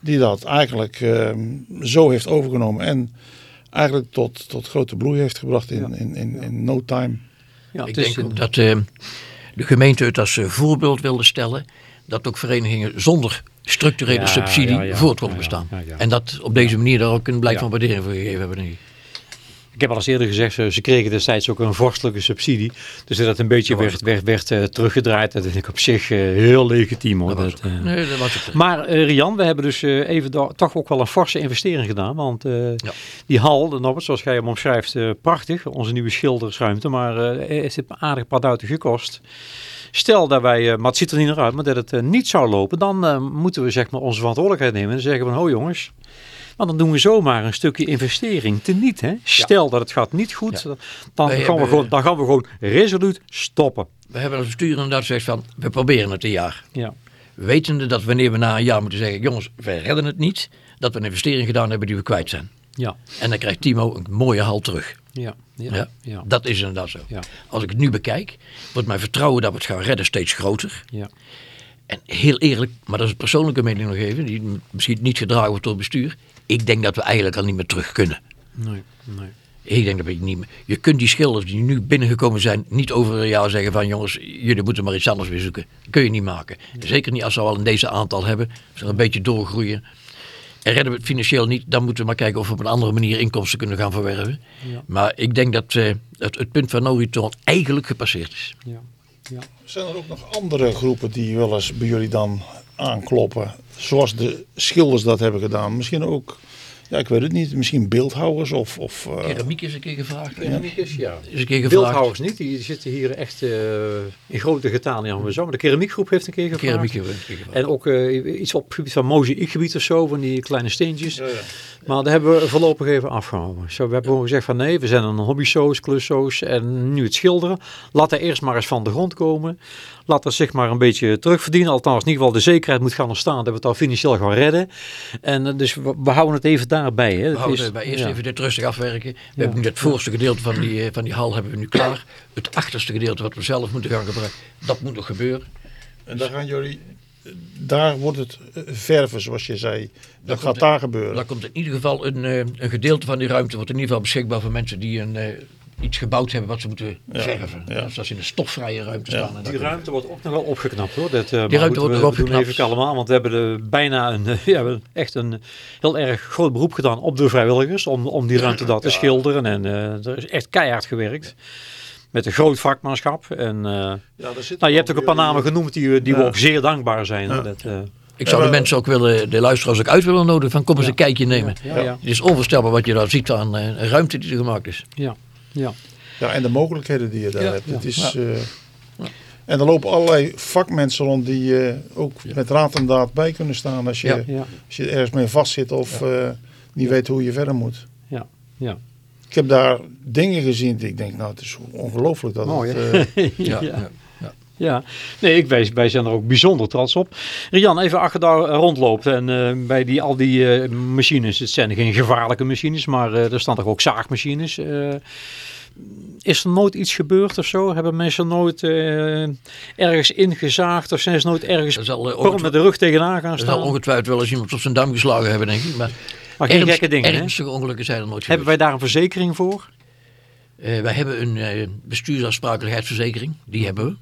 die dat eigenlijk ehm, zo heeft overgenomen en eigenlijk tot, tot grote bloei heeft gebracht in, in, in, in no time. Ja, ik denk ook dat uh, de gemeente het als uh, voorbeeld wilde stellen dat ook verenigingen zonder structurele subsidie voort konden bestaan. En dat op deze manier daar ook een blijk van waardering voor gegeven hebben. Denk ik. Ik heb al eens eerder gezegd, ze kregen destijds ook een vorstelijke subsidie. Dus dat het een beetje werd, werd, werd uh, teruggedraaid. Dat vind ik op zich uh, heel legitiem hoor. Dat, uh, nee, dat was. Maar Rian, we hebben dus even toch ook wel een forse investering gedaan. Want ja. die hal, de Norbert, zoals jij hem omschrijft, prachtig. Onze nieuwe schildersruimte. Maar het heeft een aardig paar duiten gekost. Stel dat wij, maar het ziet er niet naar uit, maar dat het niet zou lopen. Dan moeten we zeg maar onze verantwoordelijkheid nemen. En zeggen van, ho jongens... Maar dan doen we zomaar een stukje investering teniet. Hè? Stel dat het gaat niet goed, dan, gaan we gewoon, dan gaan we gewoon resoluut stoppen. We hebben als bestuur inderdaad gezegd van, we proberen het een jaar. Ja. Wetende dat wanneer we na een jaar moeten zeggen, jongens, we redden het niet. Dat we een investering gedaan hebben die we kwijt zijn. Ja. En dan krijgt Timo een mooie hal terug. Ja, ja, ja. Dat is inderdaad zo. Ja. Als ik het nu bekijk, wordt mijn vertrouwen dat we het gaan redden steeds groter. Ja. En heel eerlijk, maar dat is een persoonlijke mening nog even, die misschien niet gedragen wordt door het bestuur. Ik denk dat we eigenlijk al niet meer terug kunnen. Nee, nee. Ik denk dat we niet meer. Je kunt die schilders die nu binnengekomen zijn niet over een jaar zeggen van jongens, jullie moeten maar iets anders weer zoeken. Dat kun je niet maken. Zeker niet als we al in deze aantal hebben. Als we een beetje doorgroeien. En redden we het financieel niet, dan moeten we maar kijken of we op een andere manier inkomsten kunnen gaan verwerven. Ja. Maar ik denk dat uh, het, het, punt van no eigenlijk gepasseerd is. Ja. Ja. Zijn er ook nog andere groepen die wel eens bij jullie dan aankloppen? Zoals de schilders dat hebben gedaan. Misschien ook ja, ik weet het niet. Misschien beeldhouwers of... of uh... Keramiek is een keer gevraagd. Keramiekers, ja. Is een keer gevraagd. Beeldhouwers niet. Die zitten hier echt uh, in grote getalen. Ja, maar de keramiekgroep heeft een keer gevraagd. Keramiek heeft een keer gevraagd. En ook uh, iets op het gebied van mozaïekgebied of zo. Van die kleine steentjes. Ja, ja. Maar daar hebben we voorlopig even afgehouden. Zo, we hebben gewoon gezegd van nee, we zijn een hobbysoos, klussoos en nu het schilderen. Laat er eerst maar eens van de grond komen. Laat dat zich maar een beetje terugverdienen. Althans, in ieder geval de zekerheid moet gaan ontstaan dat we het al financieel gaan redden. En dus we, we houden het even daarbij. Hè. We houden het bij eerst even dit rustig afwerken. We hebben nu het voorste gedeelte van die, eh, van die hal hebben we nu klaar. Het achterste gedeelte wat we zelf moeten gaan gebruiken, dat moet nog gebeuren. En daar gaan jullie daar wordt het eh, verven, zoals je zei. Dat gaat daar gebeuren. Daar komt in ieder geval een, eh, een gedeelte van die ruimte wordt in ieder geval beschikbaar voor mensen die een, iets gebouwd hebben wat ze moeten verven. Ja. Dus dat ze in een stofvrije ruimte staan. En die ruimte wordt ook nog wel opgeknapt hoor. Dat, uh, die ruimte wordt nog opgeknapt. We doen even allemaal, want we hebben er bijna een, ja, we hebben echt een heel erg groot beroep gedaan op de vrijwilligers. Om, om die ruimte daar te schilderen. En uh, er is echt keihard gewerkt. Met een groot vakmanschap. En, uh, ja, nou, je hebt ook een paar namen genoemd die, die we ook zeer dankbaar zijn. Dat, ik zou de mensen ook willen, de luisteraars ook uit willen nodigen van kom eens een kijkje nemen. Het is onvoorstelbaar wat je daar ziet aan uh, ruimte die er gemaakt is. Ja. Ja. ja, en de mogelijkheden die je daar hebt. Het is, uh, en er lopen allerlei vakmensen rond die uh, ook met raad en daad bij kunnen staan als je, als je ergens mee vastzit of uh, niet weet hoe je verder moet. Ja, ja. Ik heb daar dingen gezien die ik denk, nou het is ongelooflijk dat Mooi, het... ja. Ja, nee, ik, wij, wij zijn er ook bijzonder trots op. Rian, even achter daar rondlopen en uh, bij die, al die uh, machines, het zijn geen gevaarlijke machines, maar uh, er staan toch ook zaagmachines. is er nooit iets gebeurd of zo? Hebben mensen nooit ergens ingezaagd of zijn ze nooit ergens zal, met de rug tegenaan gaan staan? Er zal ongetwijfeld wel eens iemand op zijn duim geslagen hebben, denk ik. Maar, maar geen gekke dingen, Ernstige ongelukken zijn er nooit gebeurd. Hebben wij daar een verzekering voor? wij hebben een bestuursaansprakelijkheidsverzekering, die hebben we.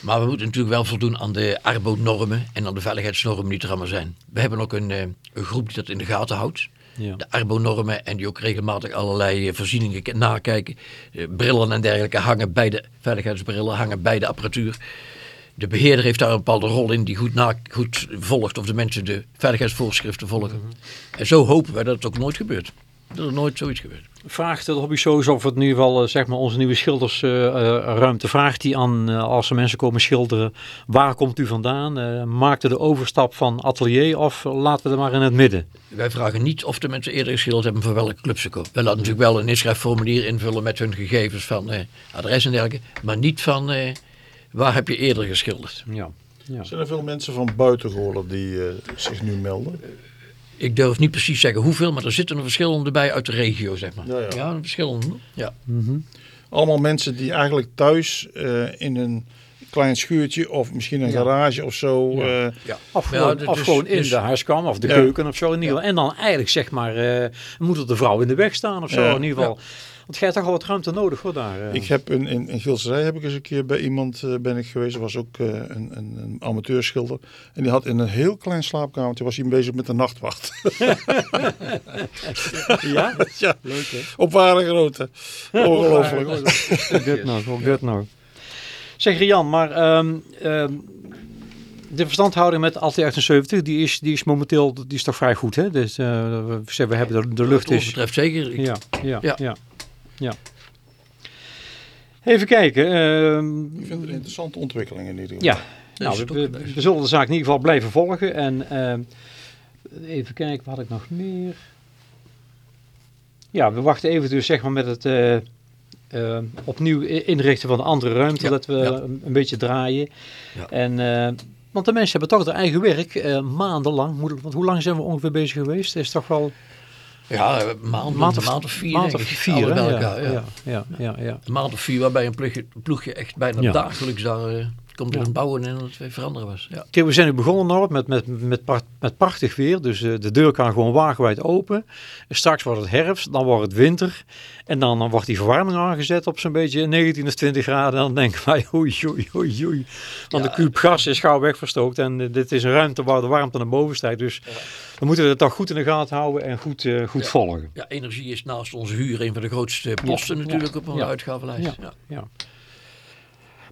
Maar we moeten natuurlijk wel voldoen aan de Arbo-normen en aan de veiligheidsnormen die er allemaal zijn. We hebben ook een, eh, een groep die dat in de gaten houdt. Ja. De Arbo-normen en die ook regelmatig allerlei eh, voorzieningen nakijken. Eh, brillen en dergelijke hangen bij de veiligheidsbrillen, hangen bij de apparatuur. De beheerder heeft daar een bepaalde rol in die goed, na, goed volgt of de mensen de veiligheidsvoorschriften volgen. En zo hopen wij dat het ook nooit gebeurt. Dat er nooit zoiets gebeurt. Vraagt de hobby sowieso of het in ieder geval zeg maar onze nieuwe schildersruimte vraagt die aan als er mensen komen schilderen waar komt u vandaan uh, maakt de overstap van atelier of laten we het maar in het midden wij vragen niet of de mensen eerder geschilderd hebben voor welke club ze komen. We laten natuurlijk wel een inschrijfformulier invullen met hun gegevens van eh, adres en dergelijke. Maar niet van eh, waar heb je eerder geschilderd. Ja. Ja. Zijn er veel mensen van buiten die uh, zich nu melden? Ik durf niet precies zeggen hoeveel, maar er zitten er verschillende bij uit de regio, zeg maar. Ja, ja. ja verschillende. Ja. Mm -hmm. Allemaal mensen die eigenlijk thuis uh, in een klein schuurtje of misschien een garage of zo. Ja. Uh, ja. Of gewoon, of gewoon in de huiskamer of de keuken of zo in ieder geval. En dan eigenlijk zeg maar, uh, moet er de vrouw in de weg staan of zo in ieder geval. Want jij hebt toch al wat ruimte nodig hoor daar. Uh. Ik heb een, in, in Gilserij heb ik eens een keer bij iemand ben ik geweest. Er was ook een, een, een amateurschilder. En die had in een heel klein slaapkamertje was hij bezig met de nachtwacht. ja? ja? Leuk hè? Op ware grootte. Ongelooflijk. Dit nog, op dit nog. Zeg Rian, maar um, um, de verstandhouding met Alti 78, die is, die is momenteel die is toch vrij goed, hè? Dus uh, we, we hebben de, de lucht is... betreft zeker. Ja, ja, ja. ja, ja. Even kijken. Uh, Ik vind het een interessante ontwikkeling in ieder geval. Ja, nou, we, we, zullen de zaak in ieder geval blijven volgen. En uh, even kijken, wat had ik nog meer? Ja, we wachten even dus zeg maar met het... Uh, uh, opnieuw inrichten van een andere ruimte, dat we een, beetje draaien. Ja. En, uh, want de mensen hebben toch hun eigen werk, uh, maandenlang. Want hoe lang zijn we ongeveer bezig geweest? is toch wel... Ja, maand, maand, of, maand of vier. Maand of vier, ja, ja, ja, ja, Een maand of vier waarbij een ploegje, ploegje echt bijna dagelijks daar komt er een bouwen en het weer veranderen was. Ja. Kijk, we zijn nu begonnen Norbert, met, met, met, met prachtig weer. Dus uh, de deur kan gewoon wagenwijd open. Straks wordt het herfst, dan wordt het winter. En dan, dan wordt die verwarming aangezet op zo'n beetje 19 of 20 graden. En dan denken wij, oei, oei, oei, oei. Want ja, de kuub gas is gauw wegverstookt. En uh, dit is een ruimte waar de warmte naar boven stijgt. Dus ja. dan moeten we het toch goed in de gaten houden en goed, uh, goed volgen. Ja, energie is naast onze huur een van de grootste posten natuurlijk op onze uitgavenlijst. ja.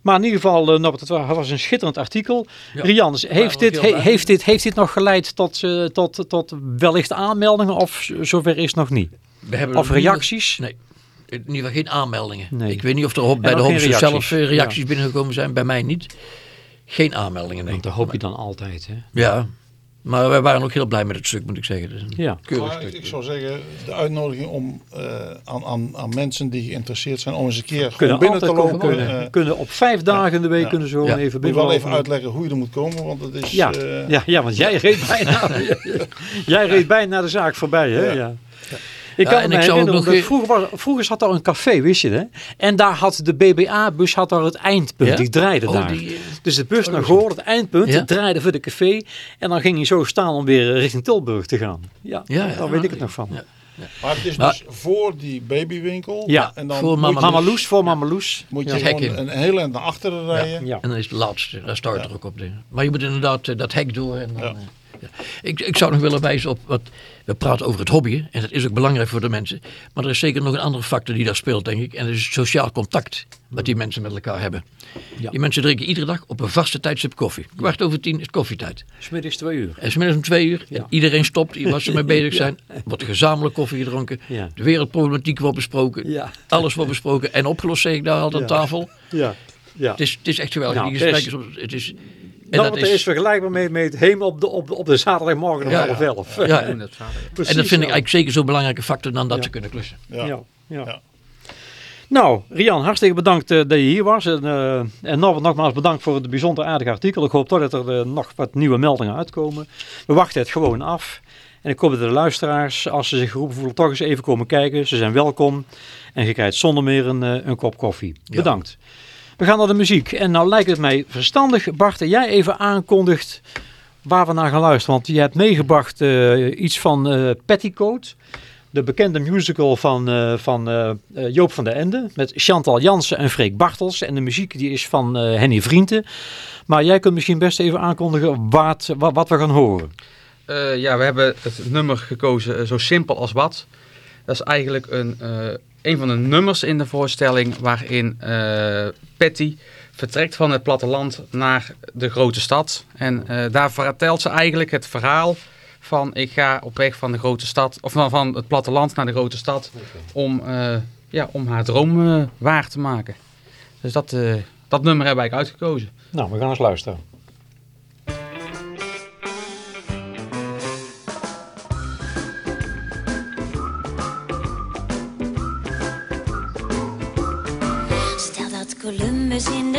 Maar in ieder geval, uh, Norbert, het was een schitterend artikel. Ja. Rian, heeft, dit, he, heeft, dit, heeft dit nog geleid tot, uh, tot, tot wellicht aanmeldingen of zover is het nog niet? We hebben of reacties? Nee. In ieder geval geen aanmeldingen. Nee. Ik weet niet of er op, bij de hoop zelf reacties ja. binnengekomen zijn. Bij mij niet. Geen aanmeldingen. Nee. Want dat hoop je dan altijd, hè? Ja. Maar wij waren ook heel blij met het stuk, moet ik zeggen. Dus ja. keurig stuk. Ik zou zeggen, de uitnodiging om uh, aan, aan, aan mensen die geïnteresseerd zijn om eens een keer kunnen binnen te lopen. Kunnen, uh, kunnen op vijf dagen in de week ja. kunnen ze gewoon ja. even binnen. Ik wil wel even uitleggen hoe je er moet komen, want het is... Ja, uh, ja, ja want jij reed bijna, jij reed bijna de zaak voorbij, hè? ja. Ik kan ja, me herinneren, nog... vroeger, was, vroeger zat er een café, wist je hè? En daar had de BBA-bus had daar het eindpunt, ja? die draaide oh, daar. Die, dus de bus oh, naar Goor, het eindpunt, ja? draaide voor de café. En dan ging hij zo staan om weer richting Tilburg te gaan. Ja, ja, daar weet ik het nog van. Ja. Maar het is dus voor die babywinkel. Ja, en dan voor Mama, Mama Loes. Voor Mama Loes. Moet je gewoon een hele eind naar achteren rijden. Ja. En dan is het laatste, daar staat er ook op. Maar je moet inderdaad uh, dat hek door. En dan, uh, ik, ik zou nog willen wijzen op wat we praten over het hobby en dat is ook belangrijk voor de mensen. Maar er is zeker nog een andere factor die daar speelt, denk ik. En dat is het sociaal contact wat die mensen met elkaar hebben. Ja. Die mensen drinken iedere dag op een vaste tijdstip koffie. Kwart over tien is koffietijd. Smiddags twee uur. En smiddags om twee uur. Ja. Iedereen stopt, waar ze mee bezig zijn. ja. Wordt gezamenlijk koffie gedronken. De wereldproblematiek wordt besproken. Alles wordt besproken en opgelost, zeg ik daar altijd aan tafel. Ja. Ja. Het, is, het is echt geweldig. Nou, die gesprekken, het is en nou, dat is, is vergelijkbaar met, met hemel op de, op, op de zaterdagmorgen om ja, half elf. Ja, ja. en dat vind ik eigenlijk zeker zo'n belangrijke factor dan dat ze kunnen klussen. Ja. Ja. Nou, Rian, hartstikke bedankt uh, dat je hier was. En, uh, en Norbert, nogmaals bedankt voor het bijzonder aardige artikel. Ik hoop toch dat er uh, nog wat nieuwe meldingen uitkomen. We wachten het gewoon af. En ik hoop dat de luisteraars, als ze zich geroepen voelen, toch eens even komen kijken. Ze zijn welkom. En je krijgt zonder meer een, een kop koffie. Bedankt. We gaan naar de muziek. En nou lijkt het mij verstandig, Bart, dat jij even aankondigt waar we naar gaan luisteren. Want je hebt meegebracht uh, iets van uh, Petticoat. De bekende musical van, uh, van Joop van der Ende. Met Chantal Jansen en Freek Bartels. En de muziek die is van Henny Vrienden. Maar jij kunt misschien best even aankondigen wat, wat, wat we gaan horen. ja, we hebben het nummer gekozen Zo Simpel als Wat. Dat is eigenlijk een een van de nummers in de voorstelling waarin uh, Patty vertrekt van het platteland naar de grote stad. En uh, daar vertelt ze eigenlijk het verhaal van ik ga op weg van de grote stad, of van, het platteland naar de grote stad, om, eh, ja, om haar droom eh, waar te maken. Dus dat, eh, dat nummer heb ik uitgekozen. Nou, we gaan eens luisteren.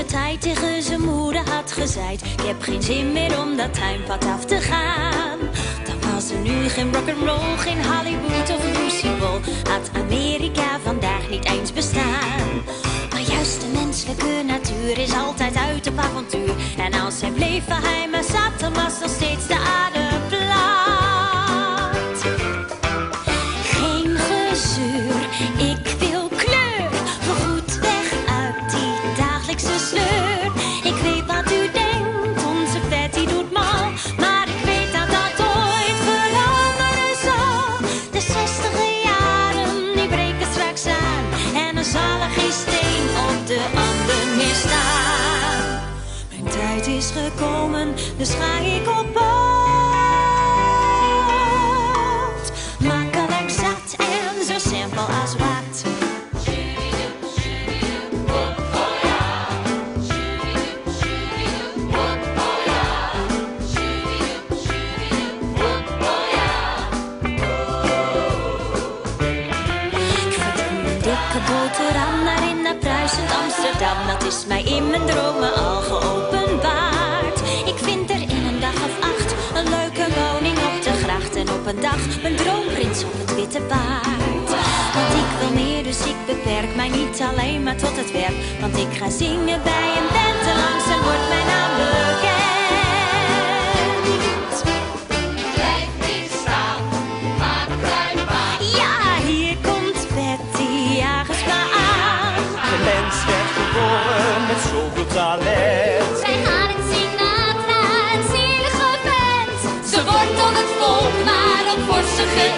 De tijd tegen zijn moeder had gezegd: Ik heb geen zin meer om dat tuinpad af te gaan. Dan was er nu geen rock'n'roll, geen Hollywood of Lucy Ball. Had Amerika vandaag niet eens bestaan. Maar juist de menselijke natuur is altijd uit op avontuur. En als hij bleef waar hij maar zat, dan was nog steeds de aarde dus ga ik op het witte paard. Want ik wil meer, dus ik beperk mij niet alleen maar tot het werk. Want ik ga zingen bij een band en langs en wordt mijn naam.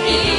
Forse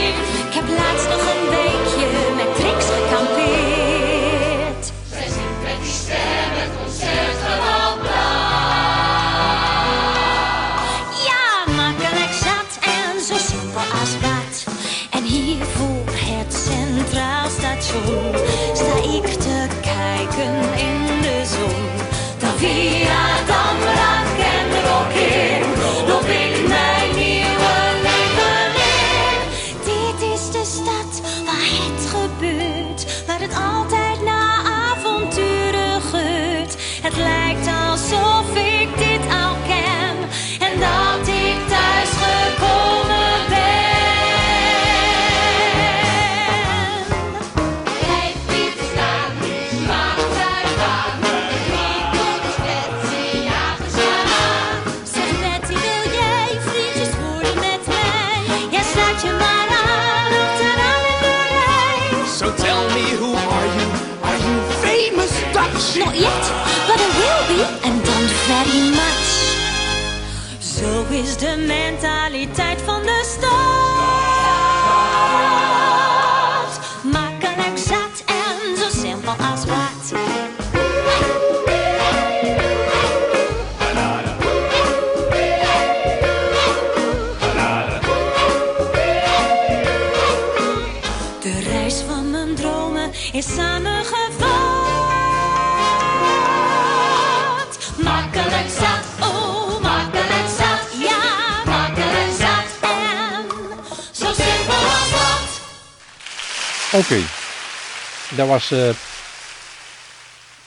was... eh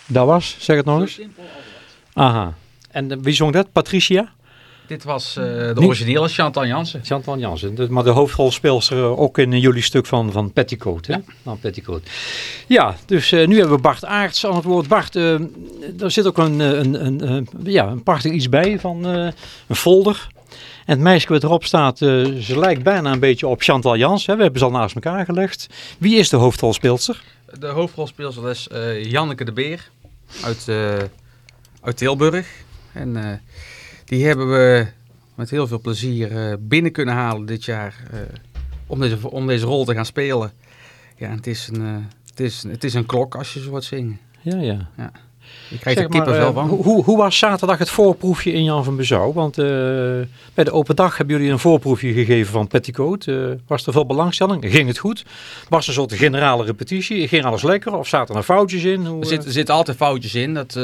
dat was, zeg het nog eens. Aha. En eh, wie zong dat? Patricia? Dit was eh, de Niet- originele Chantal Jansen. Chantal Jansen. Dus- Maar de hoofdrolspeelster ook in jullie stuk van, van Petticoat. Hè? Van Petticoat. Ja, dus eh, nu hebben we Bart Aerts aan het woord. Bart, eh, er zit ook een, een, een, een, ja, een prachtig iets bij van eh, een folder. En het meisje wat erop staat, eh, ze lijkt bijna een beetje op Chantal Jans. Hè? We hebben ze al naast elkaar gelegd. Wie is de hoofdrolspeelster? De hoofdrolspeelster is eh, Janneke de Beer uit, eh, uit Tilburg. En eh, die hebben we met heel veel plezier binnen kunnen halen dit jaar om, deze, om deze rol te gaan spelen. Ja, en het is een, het is, het is een klok als je zo wat zingen. Ja, ja. Ja. Je krijgt Zeg er kippenvel maar, eh, van. Hoe, hoe was zaterdag het voorproefje in Jan van Bezouw? Want eh, bij de open dag hebben jullie een voorproefje gegeven van Petticoat. Eh, was er veel belangstelling? Ging het goed? Was er een soort generale repetitie? Ging alles lekker? Of zaten er foutjes in? Hoe, Er eh, zitten er zitten altijd foutjes in. Dat,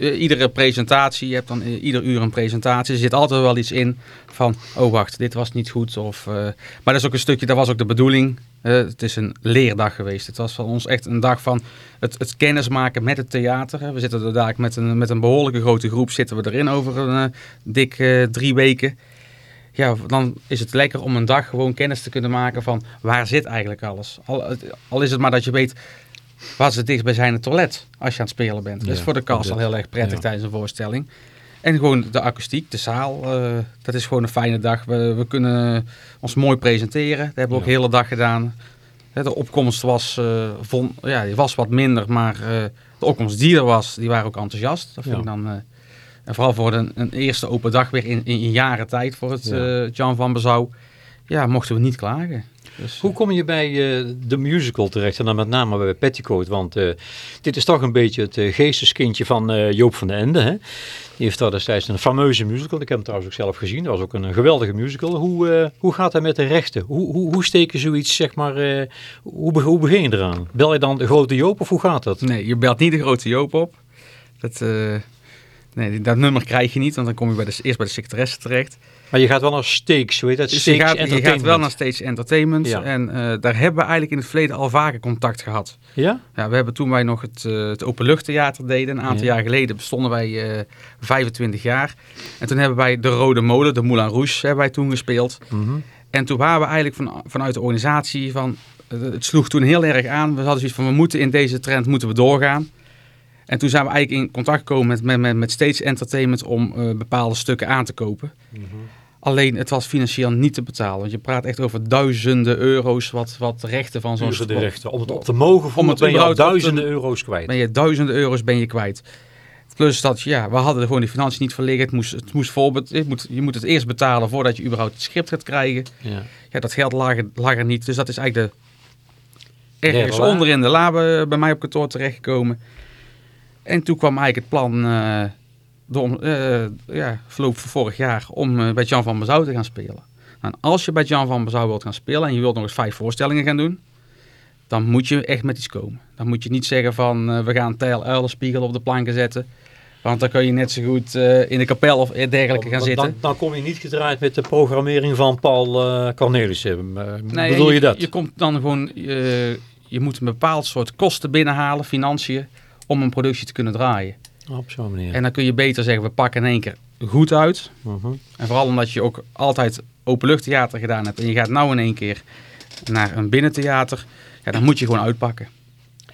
iedere presentatie, je hebt dan ieder uur een presentatie. Er zit altijd wel iets in van, oh wacht, dit was niet goed. Of, eh, maar dat is ook een stukje, dat was ook de bedoeling. Het is een leerdag geweest. Het was van ons echt een dag van het, het kennismaken met het theater. We zitten er daar met een, met een behoorlijke grote groep zitten we erin over een eh, dik eh, drie weken. Ja, dan is het lekker om een dag gewoon kennis te kunnen maken van waar zit eigenlijk alles. Al, het- al is het maar dat je weet waar is het dichtstbijzijnde toilet als je aan het spelen bent. Dat is voor de cast al heel erg prettig Ja. tijdens een voorstelling. En gewoon de akoestiek, de zaal, eh, dat is gewoon een fijne dag. We, we kunnen ons mooi presenteren. Dat hebben we ook de hele dag gedaan. De opkomst was, eh, ja, die was wat minder, maar eh, de opkomst die er was, die waren ook enthousiast. Dat vind Ja. ik dan, en vooral voor een, een eerste open dag weer in, in, in jaren tijd voor het Ja. Jan van Bezouw. Ja, mochten we niet klagen. Dus, Hoe kom je bij eh, de musical terecht en dan met name bij Petticoat? Want eh, dit is toch een beetje het eh, geesteskindje van eh, Joop van den Ende. Hè? Die heeft daar destijds een fameuze musical. Ik heb hem trouwens ook zelf gezien. Dat was ook een geweldige musical. Hoe, eh, hoe gaat dat met de rechten? Hoe, hoe, hoe steken zoiets, zeg maar, eh, hoe, hoe begin je eraan? Bel je dan de grote Joop of hoe gaat dat? Nee, je belt niet de grote Joop op. Dat, eh, nee, dat nummer krijg je niet, want dan kom je bij de, eerst bij de secretaresse terecht. Maar je gaat wel naar Stakes, weet je dat? Dus je gaat, je gaat wel naar Stage Entertainment. Ja. En eh, daar hebben we eigenlijk in het verleden al vaker contact gehad. Ja? Ja, we hebben toen wij nog het, eh, het Openluchttheater deden, een aantal Ja. jaar geleden, bestonden wij eh 25 jaar. En toen hebben wij de Rode Molen, de Moulin Rouge, hebben wij toen gespeeld. Mhm. En toen waren we eigenlijk van, vanuit de organisatie van, eh, het sloeg toen heel erg aan. We hadden zoiets van, we moeten in deze trend moeten we doorgaan. En toen zijn we eigenlijk in contact gekomen met, met, met, met Stage Entertainment om eh, bepaalde stukken aan te kopen. Alleen het was financieel niet te betalen. Want je praat echt over duizenden euro's wat, wat rechten van zo'n voor de rechten. Om het op te mogen het ben je te- duizenden euro's kwijt. ben je duizenden euro's ben je kwijt. Plus dat, ja, we hadden er gewoon die financiën niet voor liggen. Het moest, het moest je, moet, je moet het eerst betalen voordat je überhaupt het script gaat krijgen. Ja. Ja, dat geld lag, er- lag er niet. Dus dat is eigenlijk de, ergens onder in de la bij mij op kantoor terechtgekomen. En toen kwam eigenlijk het plan, eh eh, ja, verloop van vorig jaar, om eh, bij Jan van Bezouw te gaan spelen. Nou, en als je bij Jan van Bezouw wilt gaan spelen en je wilt nog eens vijf voorstellingen gaan doen, dan moet je echt met iets komen. Dan moet je niet zeggen van eh, we gaan Tijl Uilenspiegel op de planken zetten. Want dan kun je net zo goed in de kapel of dergelijke gaan zitten. Dan, dan kom je niet gedraaid met de programmering van Paul Cornelissen. Nee, bedoel je, dat? Je komt dan gewoon, je moet een bepaald soort kosten binnenhalen, financiën, om een productie te kunnen draaien. Op zo'n manier. En dan kun je beter zeggen, we pakken in één keer goed uit. Mhm. En vooral omdat je ook altijd openluchttheater gedaan hebt en je gaat nou in één keer naar een binnentheater, ja, dan moet je gewoon uitpakken.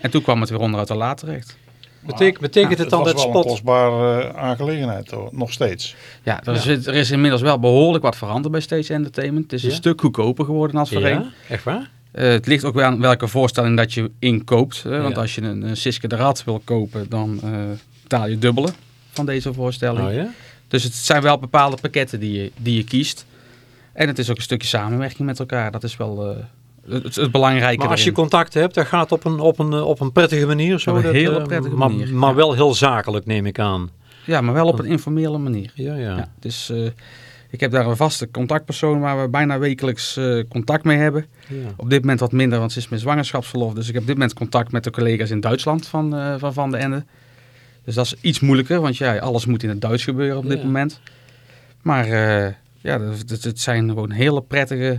En toen kwam het weer onderuit de la terecht. Betek- betekent het dan was dat wel een spot... kostbare eh, aangelegenheid hoor, nog steeds. Ja, er, Is, er is inmiddels wel behoorlijk wat veranderd bij Stage Entertainment. Het is een stuk goedkoper geworden als voorheen. Ja, echt waar? Eh, het ligt ook wel aan welke voorstelling dat je inkoopt. hè. want als je een, een Siske de Rad wil kopen, dan eh, betaal je dubbele van deze voorstelling. Oh ja? Dus het zijn wel bepaalde pakketten die je, die je kiest. En het is ook een stukje samenwerking met elkaar. Dat is wel eh, het, het belangrijke Maar als je contact hebt, dat gaat op een, op een, op een prettige manier. Zo, een hele eh, prettige maar, manier, Maar ja. wel heel zakelijk, neem ik aan. Ja, maar wel op een informele manier. Ja, ja. Ja, dus eh, ik heb daar een vaste contactpersoon waar we bijna wekelijks contact mee hebben. ja. Op dit moment wat minder, want ze is met zwangerschapsverlof. Dus ik heb op dit moment contact met de collega's in Duitsland van Van, van de Ende. Dus dat is iets moeilijker, want ja, alles moet in het Duits gebeuren op dit Ja. moment. Maar eh, ja, het, zijn gewoon hele prettige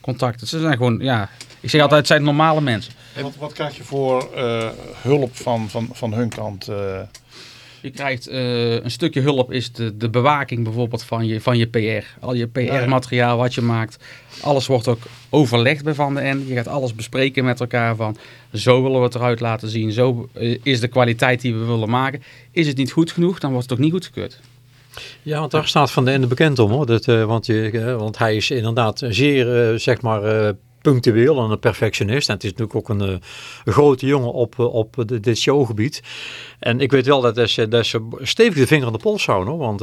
contacten. Ze zijn gewoon, ja, ik zeg altijd, het zijn normale mensen. Wat, wat krijg je voor eh, hulp van, van, van hun kant? Je krijgt eh, een stukje hulp, is de, de bewaking bijvoorbeeld van je, van je PR. Al je PR-materiaal wat je maakt, alles wordt ook overlegd bij Van de Ende. Je gaat alles bespreken met elkaar van, zo willen we het eruit laten zien. Zo eh, is de kwaliteit die we willen maken. Is het niet goed genoeg, dan wordt het ook niet goedgekeurd. Ja, want daar staat Van de Ende bekend om hoor. Dat, eh, want, je, want hij is inderdaad zeer, zeg maar, punctueel en een perfectionist. En het is natuurlijk ook een, een grote jongen op, op dit showgebied. En ik weet wel dat ze, dat ze stevig de vinger aan de pols houden. Hoor, want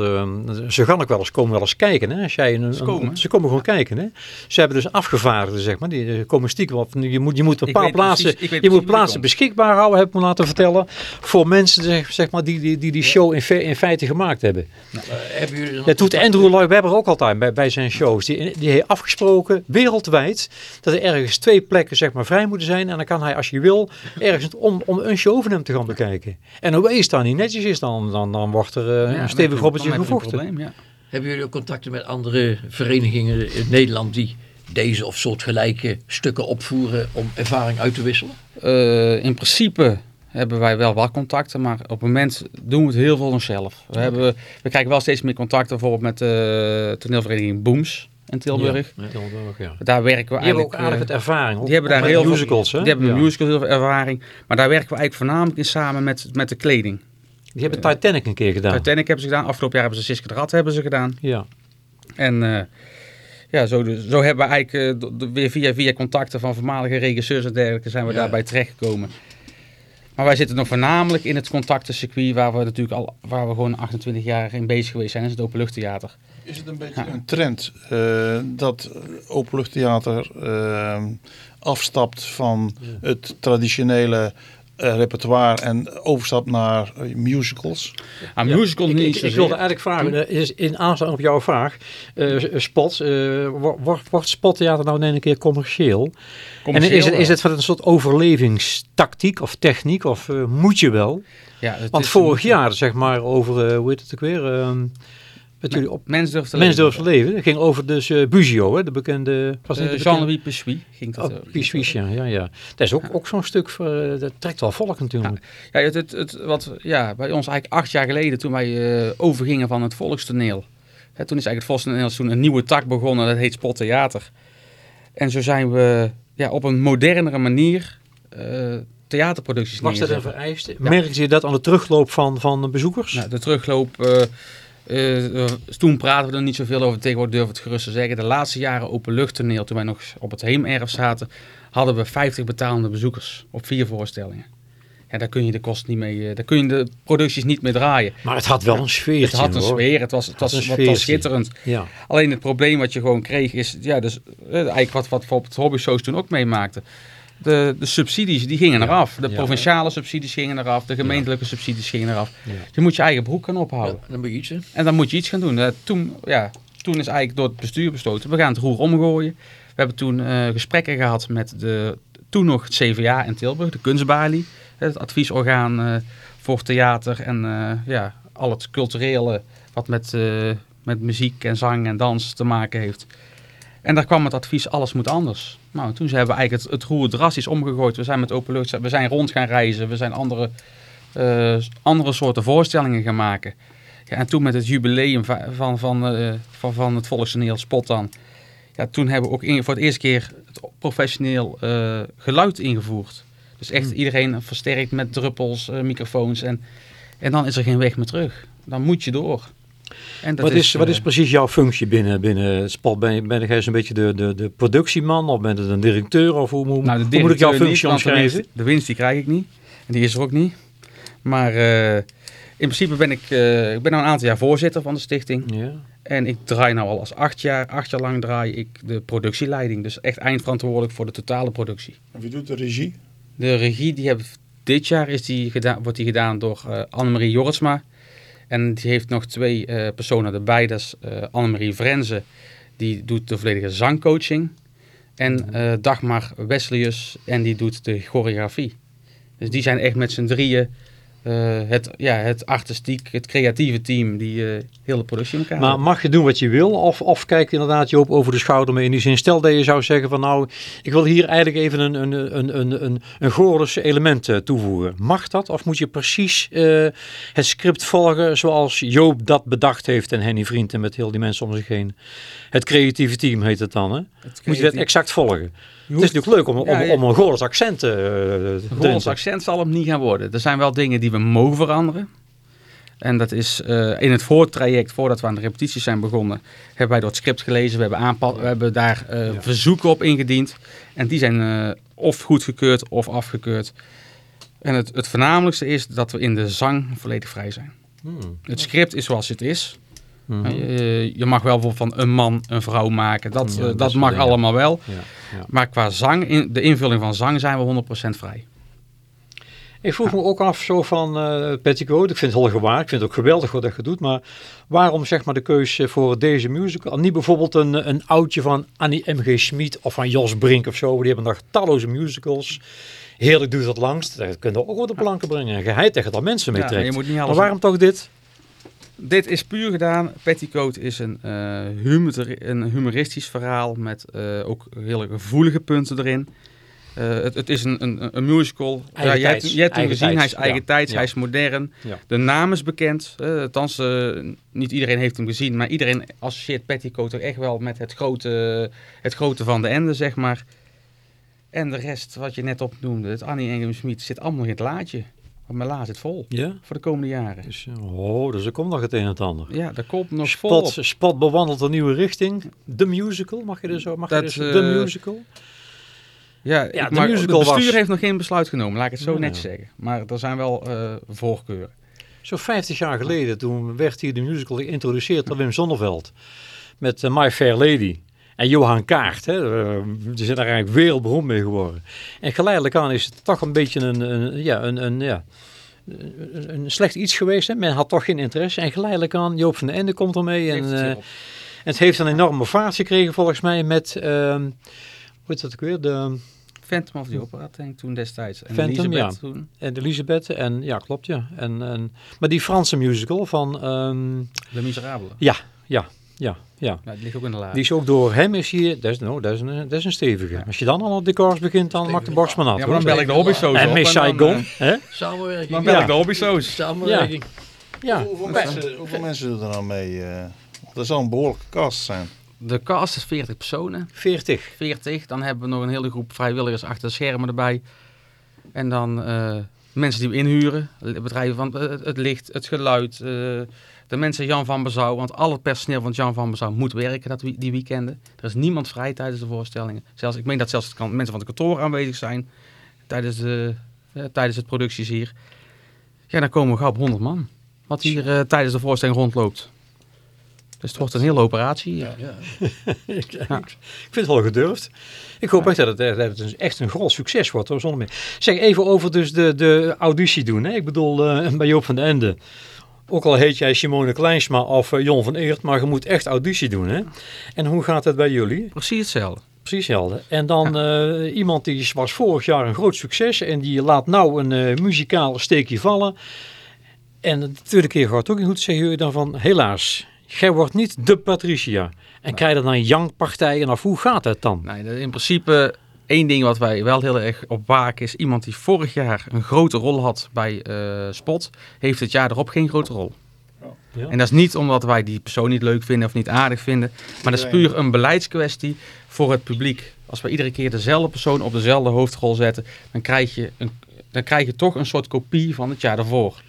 ze gaan ook wel eens komen wel eens kijken. Hè, als jij een, ze, komen. ze komen gewoon kijken. Hè. Ze hebben dus afgevaardigden, zeg maar. Die komen stiekem op. Je moet, je moet een paar plaatsen, je moet plaatsen beschikbaar houden, heb ik me laten vertellen. Voor mensen zeg, zeg maar, die, die die, die show in, in feite gemaakt hebben. Nou, hebben jullie dat doet Andrew Lloyd Webber ook altijd bij, bij zijn shows. Die, die heeft afgesproken, wereldwijd, dat er ergens twee plekken zeg maar, vrij moeten zijn. En dan kan hij, als je wil, ergens om, om een show van hem te gaan bekijken. En hoe is dat niet netjes is, dan, dan, dan wordt er uh, een stevig robbertje gevochten. Probleem, ja. Hebben jullie ook contacten met andere verenigingen in Nederland die deze of soortgelijke stukken opvoeren om ervaring uit te wisselen? Uh, in principe hebben wij wel wat contacten, maar op het moment doen we het heel veel onszelf. We, hebben, we krijgen wel steeds meer contacten, bijvoorbeeld met de toneelvereniging Booms in Tilburg. Ja, Tilburg ja. Daar werken we die hebben ook aardig wat ervaring. Die hebben daar heel musicals, veel, hè? Die hebben ja. musicals heel veel ervaring. Maar daar werken we eigenlijk voornamelijk in samen met, met de kleding. Die hebben Titanic een keer gedaan. Titanic hebben ze gedaan. Afgelopen jaar hebben ze Siske de Rat hebben ze gedaan. Ja. En uh, ja, zo, zo hebben we eigenlijk uh, weer via, via contacten van voormalige regisseurs en dergelijke zijn we daarbij terechtgekomen. Maar wij zitten nog voornamelijk in het contactencircuit waar we natuurlijk al waar we gewoon 28 jaar in bezig geweest zijn. Is het openluchttheater. Is het een beetje een trend uh, dat openluchttheater uh, afstapt van het traditionele uh, repertoire en overstapt naar uh, musicals? Ah, musicals ja, niet. Ik, ik, wilde eigenlijk vragen, is in aansluiting op jouw vraag, uh, Spot, wordt, wordt spottheater nou in een keer commercieel? commercieel en is het, is het van een soort overlevingstactiek of techniek of moet je wel? Ja, Want vorig jaar, zeg maar, over, hoe heet het ook weer... Met jullie op Mens durft te Mens leven. Durft te leven. Het ging over dus uh, Bugio, hè, de bekende... Was uh, Jean-Louis Pessuy ging dat. Oh, Pessuy, ja, ja, ja. Dat is ook, ook zo'n stuk, voor, uh, dat trekt wel volk natuurlijk. Ja, ja het, het, het, wat ja, bij ons eigenlijk acht jaar geleden, toen wij uh, overgingen van het volkstoneel. Hè, toen is eigenlijk het volkstoneel toen een nieuwe tak begonnen, dat heet Spot Theater. En zo zijn we ja, op een modernere manier theaterproducties Was dat een vereiste? Ja. Merkte je dat aan de terugloop van, van bezoekers? Nou, de terugloop uh, toen praten we er niet zoveel over. Tegenwoordig durf ik het gerust te zeggen. De laatste jaren openluchttoneel, toen wij nog op het Heemerf zaten, hadden we 50 betalende bezoekers op vier voorstellingen. Ja, daar kun je de kost niet mee, uh, daar kun je de producties niet mee draaien. Maar het had wel een sfeer. Het had een sfeer, het was, het was schitterend. Ja. Alleen het probleem wat je gewoon kreeg is, ja, dus, eigenlijk wat, wat we op het hobbyshows toen ook meemaakten de, de subsidies die gingen eraf. De provinciale subsidies gingen eraf. De gemeentelijke subsidies gingen eraf. Je moet je eigen broek gaan ophouden. dan moet je iets En dan moet je iets gaan doen. Uh, toen, ja, toen is eigenlijk door het bestuur besloten. We gaan het roer omgooien. We hebben toen uh, gesprekken gehad met de, toen nog het CVA in Tilburg. De kunstbalie. Het adviesorgaan uh, voor theater. En ja, al het culturele wat met, met muziek en zang en dans te maken heeft. En daar kwam het advies, alles moet anders. Nou, toen hebben we eigenlijk het, het roer drastisch omgegooid. We zijn met openlucht, we zijn rond gaan reizen. We zijn andere, uh, andere soorten voorstellingen gaan maken. Ja, en toen met het jubileum van, van, van, uh, van, van het volkstoneel Spot dan. Ja, toen hebben we ook in, voor het eerste keer het professioneel uh, geluid ingevoerd. Dus echt hmm. iedereen versterkt met druppels, microfoons. En, en dan is er geen weg meer terug. Dan moet je door. En wat, is, wat is eh, precies jouw functie binnen, binnen Spot? Ben, je, ben jij zo'n beetje de, de, de productieman of ben je een directeur? Of hoe, hoe, nou, hoe moet ik jouw functie omschrijven? De winst, die krijg ik niet. En die is er ook niet. Maar uh, in principe ben ik, uh, ik ben al een aantal jaar voorzitter van de stichting. Ja. En ik draai nou al als acht jaar, acht jaar lang draai ik de productieleiding. Dus echt eindverantwoordelijk voor de totale productie. En wie doet de regie? De regie, die heb, dit jaar is die gedaan, wordt die gedaan door uh, Annemarie Jorritsma. En die heeft nog twee uh, personen erbij. Dat is uh, Annemarie Vrenze, die doet de volledige zangcoaching. En uh, Dagmar Wesleyus, en die doet de choreografie. Dus die zijn echt met z'n drieën uh, het, ja, het artistiek, het creatieve team die uh, heel de productie in elkaar Maar mag je doen wat je wil of, of kijk je inderdaad Joop over de schouder mee in die zin? Stel dat je zou zeggen van nou, ik wil hier eigenlijk even een, een, een, een, een, een element uh, toevoegen. Mag dat of moet je precies het script volgen zoals Joop dat bedacht heeft en Henny Vrienden met heel die mensen om zich heen? Het creatieve team heet het dan hè? Moet je dat exact volgen? Het is natuurlijk leuk om, om, om een Goorles accent te uh, Een Goorles accent zal hem niet gaan worden. Er zijn wel dingen die we mogen veranderen. En dat is eh, in het voortraject, voordat we aan de repetities zijn begonnen, hebben wij door het script gelezen. We hebben, we hebben daar eh, verzoeken op ingediend. En die zijn eh, of goedgekeurd of afgekeurd. En het, het voornamelijkste is dat we in de zang volledig vrij zijn. Hmm. Het script is zoals het is. Mhm. Eh, je mag wel van een man een vrouw maken. Dat, Ja, eh, dat mag dingen. allemaal wel. Ja, ja. Maar qua zang, in, de invulling van zang zijn we 100% vrij. Ik vroeg me ook af zo van eh Petticoat, ik vind het heel gewaar, ik vind het ook geweldig wat dat je doet, maar waarom zeg maar de keuze voor deze musical? Niet bijvoorbeeld een, een oudje van Annie M.G. Schmid of van Jos Brink of zo, die hebben nog talloze musicals. Heerlijk doet dat langst, dat kunnen we ook op de planken brengen en geheid tegen dat mensen mee trekt. maar waarom toch dit? Dit is puur gedaan. Petticoat is een, eh, humor, een humoristisch verhaal met eh, ook hele gevoelige punten erin. Eh, het, het is een, een, een musical. Ja, jij hebt, tijds. jij hebt hem gezien, hij is eigen ja. tijds, Ja. hij is modern. De naam is bekend. althans, niet iedereen heeft hem gezien, maar iedereen associeert Petticoat toch echt wel met het grote, het grote van de ende, zeg maar. En de rest, wat je net opnoemde, het Annie Engem Smit, zit allemaal in het laadje. Want mijn la zit vol Ja? voor de komende jaren. Dus, eh, oh, dus er komt nog het een en het ander. Ja, daar komt nog vol op. Spot, Spot bewandelt een nieuwe richting. De musical, mag je er zo? Mag je Dat, dus, eh, de musical? Ja, Ja, de mag- musical het bestuur was- heeft nog geen besluit genomen, laat ik het zo Ja. netjes zeggen. Maar er zijn wel eh, voorkeuren. Zo 50 jaar geleden, toen werd hier de musical geïntroduceerd door Wim Sonneveld. Met My Fair Lady. En Johan Kaart. Hè. eh, die zijn daar eigenlijk wereldberoemd mee geworden. En geleidelijk aan is het toch een beetje een, een, ja, een, een, ja, een, slecht iets geweest. Hè. Men had toch geen interesse. En geleidelijk aan, Joop van den Ende komt ermee. En, het eh, het heeft een enorme vaart gekregen volgens mij met... ehm hoe heet dat ook weer? De, Phantom of the Opera, denk ik toen destijds. En Phantom, Elisabeth ja. toen. en Elisabeth. En ja, klopt ja. En, en, maar die Franse musical van... ehm, Le Miserabele. ja, ja, ja, ja. Die ligt ook in de laad. Die is ook door hem is hier, dat is, nou, dat is, een, dat is een stevige. Als je dan al op decors begint, dan maakt de borst maar nat. ja, maar dan bel ik de hobbysoos en op. met en dan, Saigon, eh, hè? Samenwerking. Dan bel Ja. ik de hobbysoos. Samenwerking. Ja, Hoeveel, mensen, hoeveel mensen doen er nou mee? eh? dat zal een behoorlijke cast zijn. De cast is 40 personen. 40. 40. Dan hebben we nog een hele groep vrijwilligers achter de schermen erbij. En dan eh, mensen die we inhuren. Bedrijven van eh, het licht, het geluid. eh, de mensen Jan van Bezouw. Want al het personeel van Jan van Bezouw moet werken dat, die weekenden. Er is niemand vrij tijdens de voorstellingen. Zelfs, ik meen dat zelfs het kan, mensen van het kantoor aanwezig zijn. Tijdens, de, eh, tijdens het producties hier. Ja, dan komen we gauw op 100 man. Wat hier eh, tijdens de voorstelling rondloopt. Dus het wordt een hele operatie. Ja, ja. ik, ik vind het wel gedurfd. Ik hoop echt dat het, dat het een- echt een groot succes wordt. Hoor, zonder meer. Zeg even over dus de, de auditie doen. Hè? Ik bedoel, eh, bij Joop van den Ende. Ook al heet jij Simone Kleinsma of eh, Jon van Eert, maar je moet echt auditie doen. Hè? En hoe gaat het bij jullie? Precies hetzelfde. Precies helder. En dan eh, iemand die was vorig jaar een groot succes en die laat nou een eh, muzikaal steekje vallen. En de tweede keer gaat het ook niet goed, zeggen jullie dan van helaas, jij wordt niet de Patricia. En krijg je dan jankpartijen of hoe gaat het dan? Nee, dat- in principe één ding wat wij wel heel erg op waken is... iemand die vorig jaar een grote rol had bij eh, Spot... heeft het jaar erop geen grote rol. Ja. En dat is niet omdat wij die persoon niet leuk vinden of niet aardig vinden... maar dat is puur een beleidskwestie voor het publiek. Als we iedere keer dezelfde persoon op dezelfde hoofdrol zetten... dan krijg je, een, dan krijg je toch een soort kopie van het jaar daarvoor.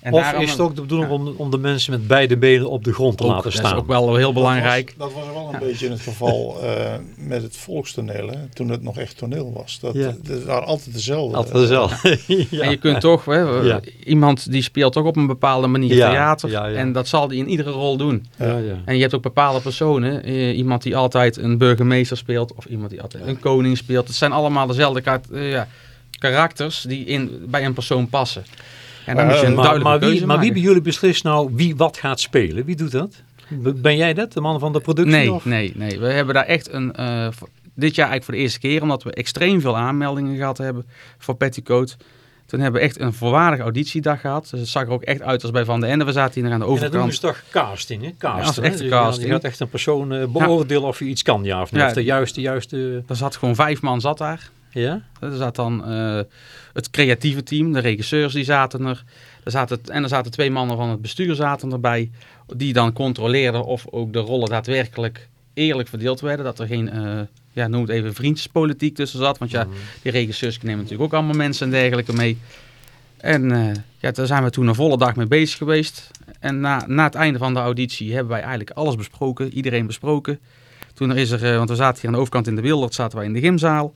En of daarom- is het ook de bedoeling om, om de mensen met beide benen op de grond te ook, laten dat staan? is ook wel heel belangrijk. Dat was, dat was wel een beetje het geval eh, met het volkstoneel, hè, toen het nog echt toneel was. Dat, Ja. dat waren altijd dezelfde. Altijd dezelfde. ja. En je kunt toch, hè, Ja. iemand die speelt toch op een bepaalde manier Ja, theater. ja, ja. En dat zal die in iedere rol doen. Ja, ja. En je hebt ook bepaalde personen. eh, iemand die altijd een burgemeester speelt. Of iemand die altijd een koning speelt. Het zijn allemaal dezelfde ka- eh, ja, karakters die in, bij een persoon passen. En dan Maar, moet je een eh, Maar, duidelijke maar, wie, maar wie bij jullie beslist nou wie wat gaat spelen? Wie doet dat? Ben jij dat, de man van de productie? Nee, of? nee, nee. We hebben daar echt een... eh, dit jaar eigenlijk voor de eerste keer. Omdat we extreem veel aanmeldingen gehad hebben voor Petticoat. Toen hebben we echt een volwaardige auditiedag gehad. Dus het zag er ook echt uit als bij Van den Ende. We zaten hier aan de En dat overkant. ze toch casting, hè? Casting, Ja, is echte Dus casting. Je gaat echt een persoon eh, beoordelen of je iets kan, ja of nee. Ja. Of de juiste, juiste... Er zat gewoon vijf man zat daar. Ja? Er zat dan eh, het creatieve team, de regisseurs die zaten er. er zaten, en er zaten twee mannen van het bestuur zaten erbij. Die dan controleerden of ook de rollen daadwerkelijk eerlijk verdeeld werden. Dat er geen, eh, ja, noem het even, vriendjespolitiek tussen zat. Want ja, die regisseurs nemen natuurlijk ook allemaal mensen en dergelijke mee. En eh, Ja, daar zijn we toen een volle dag mee bezig geweest. En na, na het einde van de auditie hebben wij eigenlijk alles besproken, iedereen besproken. Toen is er, want we zaten hier aan de overkant in de Wildert, zaten wij in de gymzaal.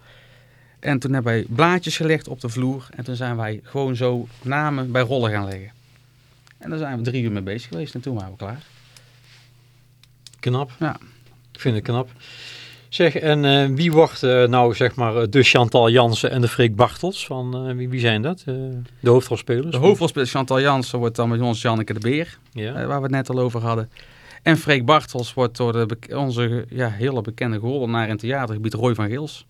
En toen hebben wij blaadjes gelegd op de vloer. En toen zijn wij gewoon zo namen bij rollen gaan leggen. En daar zijn we drie uur mee bezig geweest en toen waren we klaar. Knap. Ja. Ik vind het knap. Zeg, en eh, wie wordt eh, nou zeg maar de Chantal Jansen en de Freek Bartels? Van, eh, wie, wie zijn dat? Eh, de hoofdrolspelers? De hoofdrolspeler Chantal Jansen wordt dan met ons Janneke de Beer, Ja. eh, waar we het net al over hadden. En Freek Bartels wordt door de, onze ja, hele bekende rollenaar in het theatergebied Roy van Gils.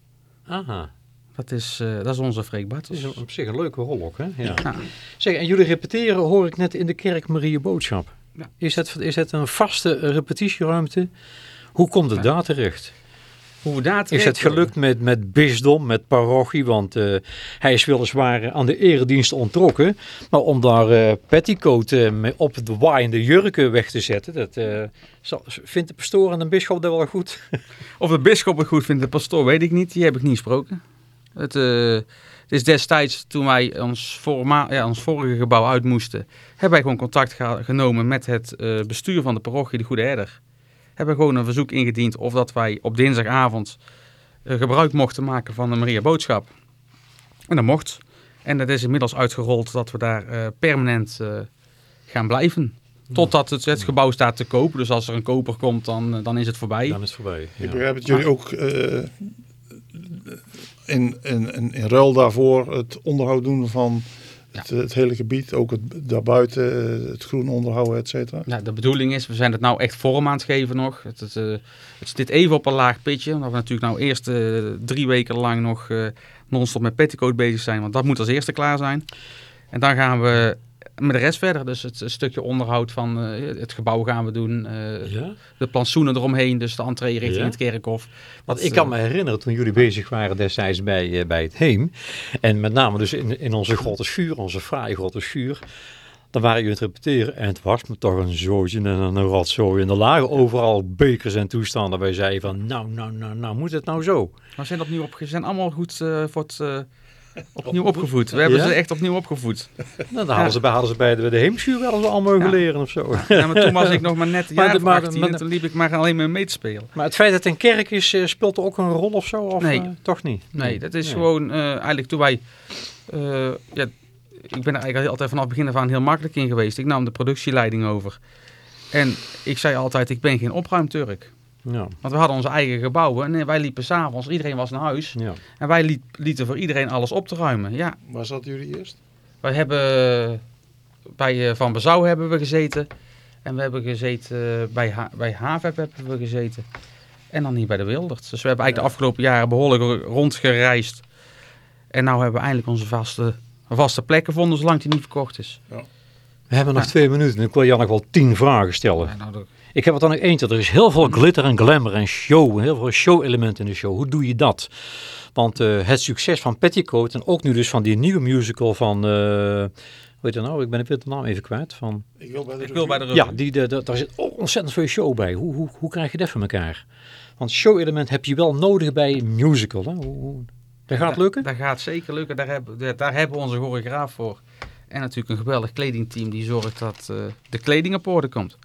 Aha. Dat is, eh, dat is onze Freek Bartels. is een- op zich een leuke rol ook, hè? Ja. Ja. Zeg, en jullie repeteren hoor ik net in de kerk Marie Boodschap. Ja. Is, dat, is dat een vaste repetitieruimte? Hoe komt het Ja. daar terecht? Hoe we daar Is terecht het gelukt met, met bisdom, met parochie? Want eh, hij is weliswaar aan de eredienst ontrokken. Maar om daar eh petticoat mee op de waaiende jurken weg te zetten, dat eh, zal- vindt de pastoor en de bisschop dat wel goed? Of de bisschop het goed vindt, de pastoor weet ik niet. Die heb ik niet gesproken. Het, eh, het is destijds toen wij ons, forma, ja, ons vorige gebouw uit moesten, hebben wij gewoon contact genomen met het eh, bestuur van de parochie, de Goede Herder. Hebben gewoon een verzoek ingediend of dat wij op dinsdagavond eh, gebruik mochten maken van de Maria Boodschap. En dat mocht. En dat is inmiddels uitgerold dat we daar eh, permanent eh, gaan blijven. Totdat het, het gebouw staat te kopen. Dus als er een koper komt, dan, dan is het voorbij. Dan is het voorbij. Ik begrijp dat jullie ook eh, in, in, in, in ruil daarvoor het onderhoud doen van het, het hele gebied. Ook het, daarbuiten, eh, het groen onderhouden, et cetera. Ja, de bedoeling is, we zijn het nou echt vorm aan het geven nog. Het, het, eh, het zit even op een laag pitje. Omdat we natuurlijk nou eerst eh, drie weken lang nog eh non-stop met petticoat bezig zijn. Want dat moet als eerste klaar zijn. En dan gaan we met de rest verder. Dus het, stukje onderhoud van eh, het gebouw gaan we doen. eh, Ja? De plantsoenen eromheen, dus de entree richting Ja? het kerkhof. Want Dat, ik kan eh, me herinneren toen jullie bezig waren destijds bij, bij het Heem. En met name dus in, in onze grote schuur, onze fraaie grote schuur. Dan waren jullie het repeteren en het was me toch een zootje en een rotzooi. En er lagen overal bekers en toestanden. Wij zeiden van nou, nou, nou, nou, moet het nou zo? We zijn opnieuw opge- ze zijn allemaal goed voor het, opnieuw opgevoed. We hebben Ja? ze echt opnieuw opgevoed. Nou, dan hadden ze bij, hadden ze bij de, de Heemschuur wel eens allemaal mogen leren of zo. Ja, maar toen was ik nog maar net Maar jaar maar 18 maar en de- toen liep ik maar alleen maar mee te spelen. Maar het feit dat het een kerk is, eh, speelt er ook een rol of zo? Of, Nee. eh, toch niet? Nee, dat is Nee. gewoon eh, eigenlijk toen wij... ja, ik ben er eigenlijk altijd vanaf het begin af aan heel makkelijk in geweest. Ik nam de productieleiding over. En ik zei altijd, ik ben geen opruimturk. Ja, Want we hadden onze eigen gebouwen en wij liepen s'avonds, iedereen was naar huis. ja. En wij liet- lieten voor iedereen alles op te ruimen. Ja, Waar zaten jullie eerst? wij hebben bij eh, Van Bezouw hebben we gezeten. En we hebben gezeten bij, ha bij Havep hebben we gezeten. En dan hier bij de Wildert. Dus we hebben eigenlijk de afgelopen jaren behoorlijk rondgereisd. En nou hebben we eindelijk onze vaste, vaste plek gevonden, zolang die niet verkocht is. We hebben nog Ja. twee minuten en ik wil Jan nog wel tien vragen stellen. Ja, nou, Ik heb er dan nog eentje. Er is heel veel glitter en glamour en show. Heel veel show-elementen in de show. Hoe doe je dat? Want eh, het succes van Petticoat en ook nu dus van die nieuwe musical van... eh hoe heet dat nou? Ik ben even de naam even kwijt. Van, Ik wil bij de ik wil bij de ja, die, de, de- daar zit ontzettend veel show bij. Hoe, hoe, hoe krijg je dat voor elkaar? Want show-element heb je wel nodig bij een musical. Hè? Hoe, hoe- dat gaat lukken? Dat gaat zeker lukken. Daar hebben, daar- daar hebben we onze choreograaf voor. En natuurlijk een geweldig kledingteam die zorgt dat eh, de kleding op orde komt.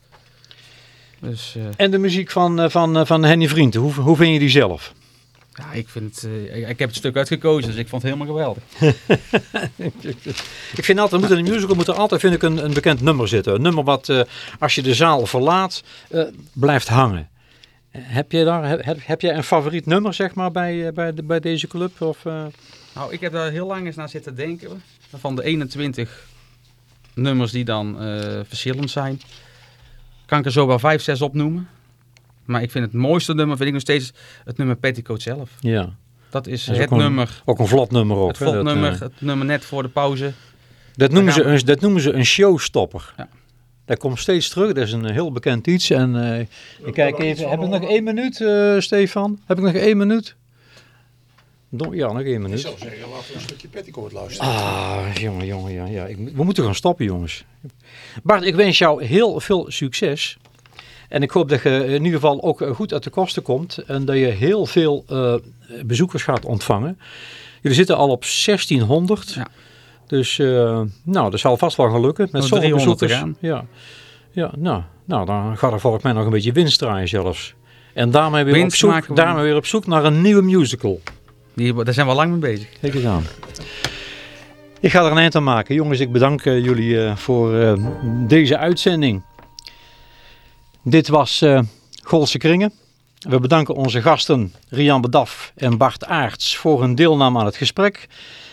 Dus eh, En de muziek van, eh, van, eh, van Henny Vrienden. Hoe, hoe vind je die zelf? ja, ik, vind, het, eh, ik, ik heb het stuk uitgekozen, dus ik vond het helemaal geweldig. Ik vind altijd, moet in een musical moet er altijd vind ik, een, een bekend nummer zitten. Een nummer wat, eh, als je de zaal verlaat, eh, blijft hangen. Heb jij, daar, heb, heb- heb jij een favoriet nummer zeg maar, bij, bij, de, bij deze club? Of, eh? Nou, ik heb daar heel lang eens naar zitten denken. Van de 21 nummers die dan eh, verschillend zijn, kan ik er zo wel 5, 6 opnoemen. Maar ik vind het mooiste nummer, vind ik nog steeds het nummer Petticoat zelf. Ja, Dat is, Dat is het ook een- nummer, ook een vlot nummer ook. het hè, dat, vlotnummer, eh, het nummer net voor de pauze. dat, noemen ze we- een, dat noemen ze een showstopper. Ja. Dat komt steeds terug. Dat is een heel bekend iets. En eh, ik kijk even, heb ik nog één minuut, eh, Stefan? Heb ik nog één minuut? Ja, nog één Ik minuut. zou zeggen, laten we een stukje petticoat luisteren. Ah, jongen, jongen, ja, ja. Ik, we moeten gaan stoppen, jongens. Bart, ik wens jou heel veel succes. En ik hoop dat je in ieder geval ook eh, goed uit de kosten komt. En dat je heel veel eh, bezoekers gaat ontvangen. Jullie zitten al op 1600. Ja. Dus uh, nou, dat zal vast wel gaan lukken. Met zoveel bezoekers. Gaan. Ja, ja nou, nou, dan gaat er volgens mij nog een beetje winst draaien zelfs. En daarmee weer, op zoek, daarmee weer op zoek naar een nieuwe musical. Die, daar zijn we al lang mee bezig. Kijk aan. Ik ga er een eind aan maken. Jongens, ik bedank uh, jullie uh, voor uh, deze uitzending. Dit was Golse Kringen. We bedanken onze gasten Rian Bedaf en Bart Aarts voor hun deelname aan het gesprek.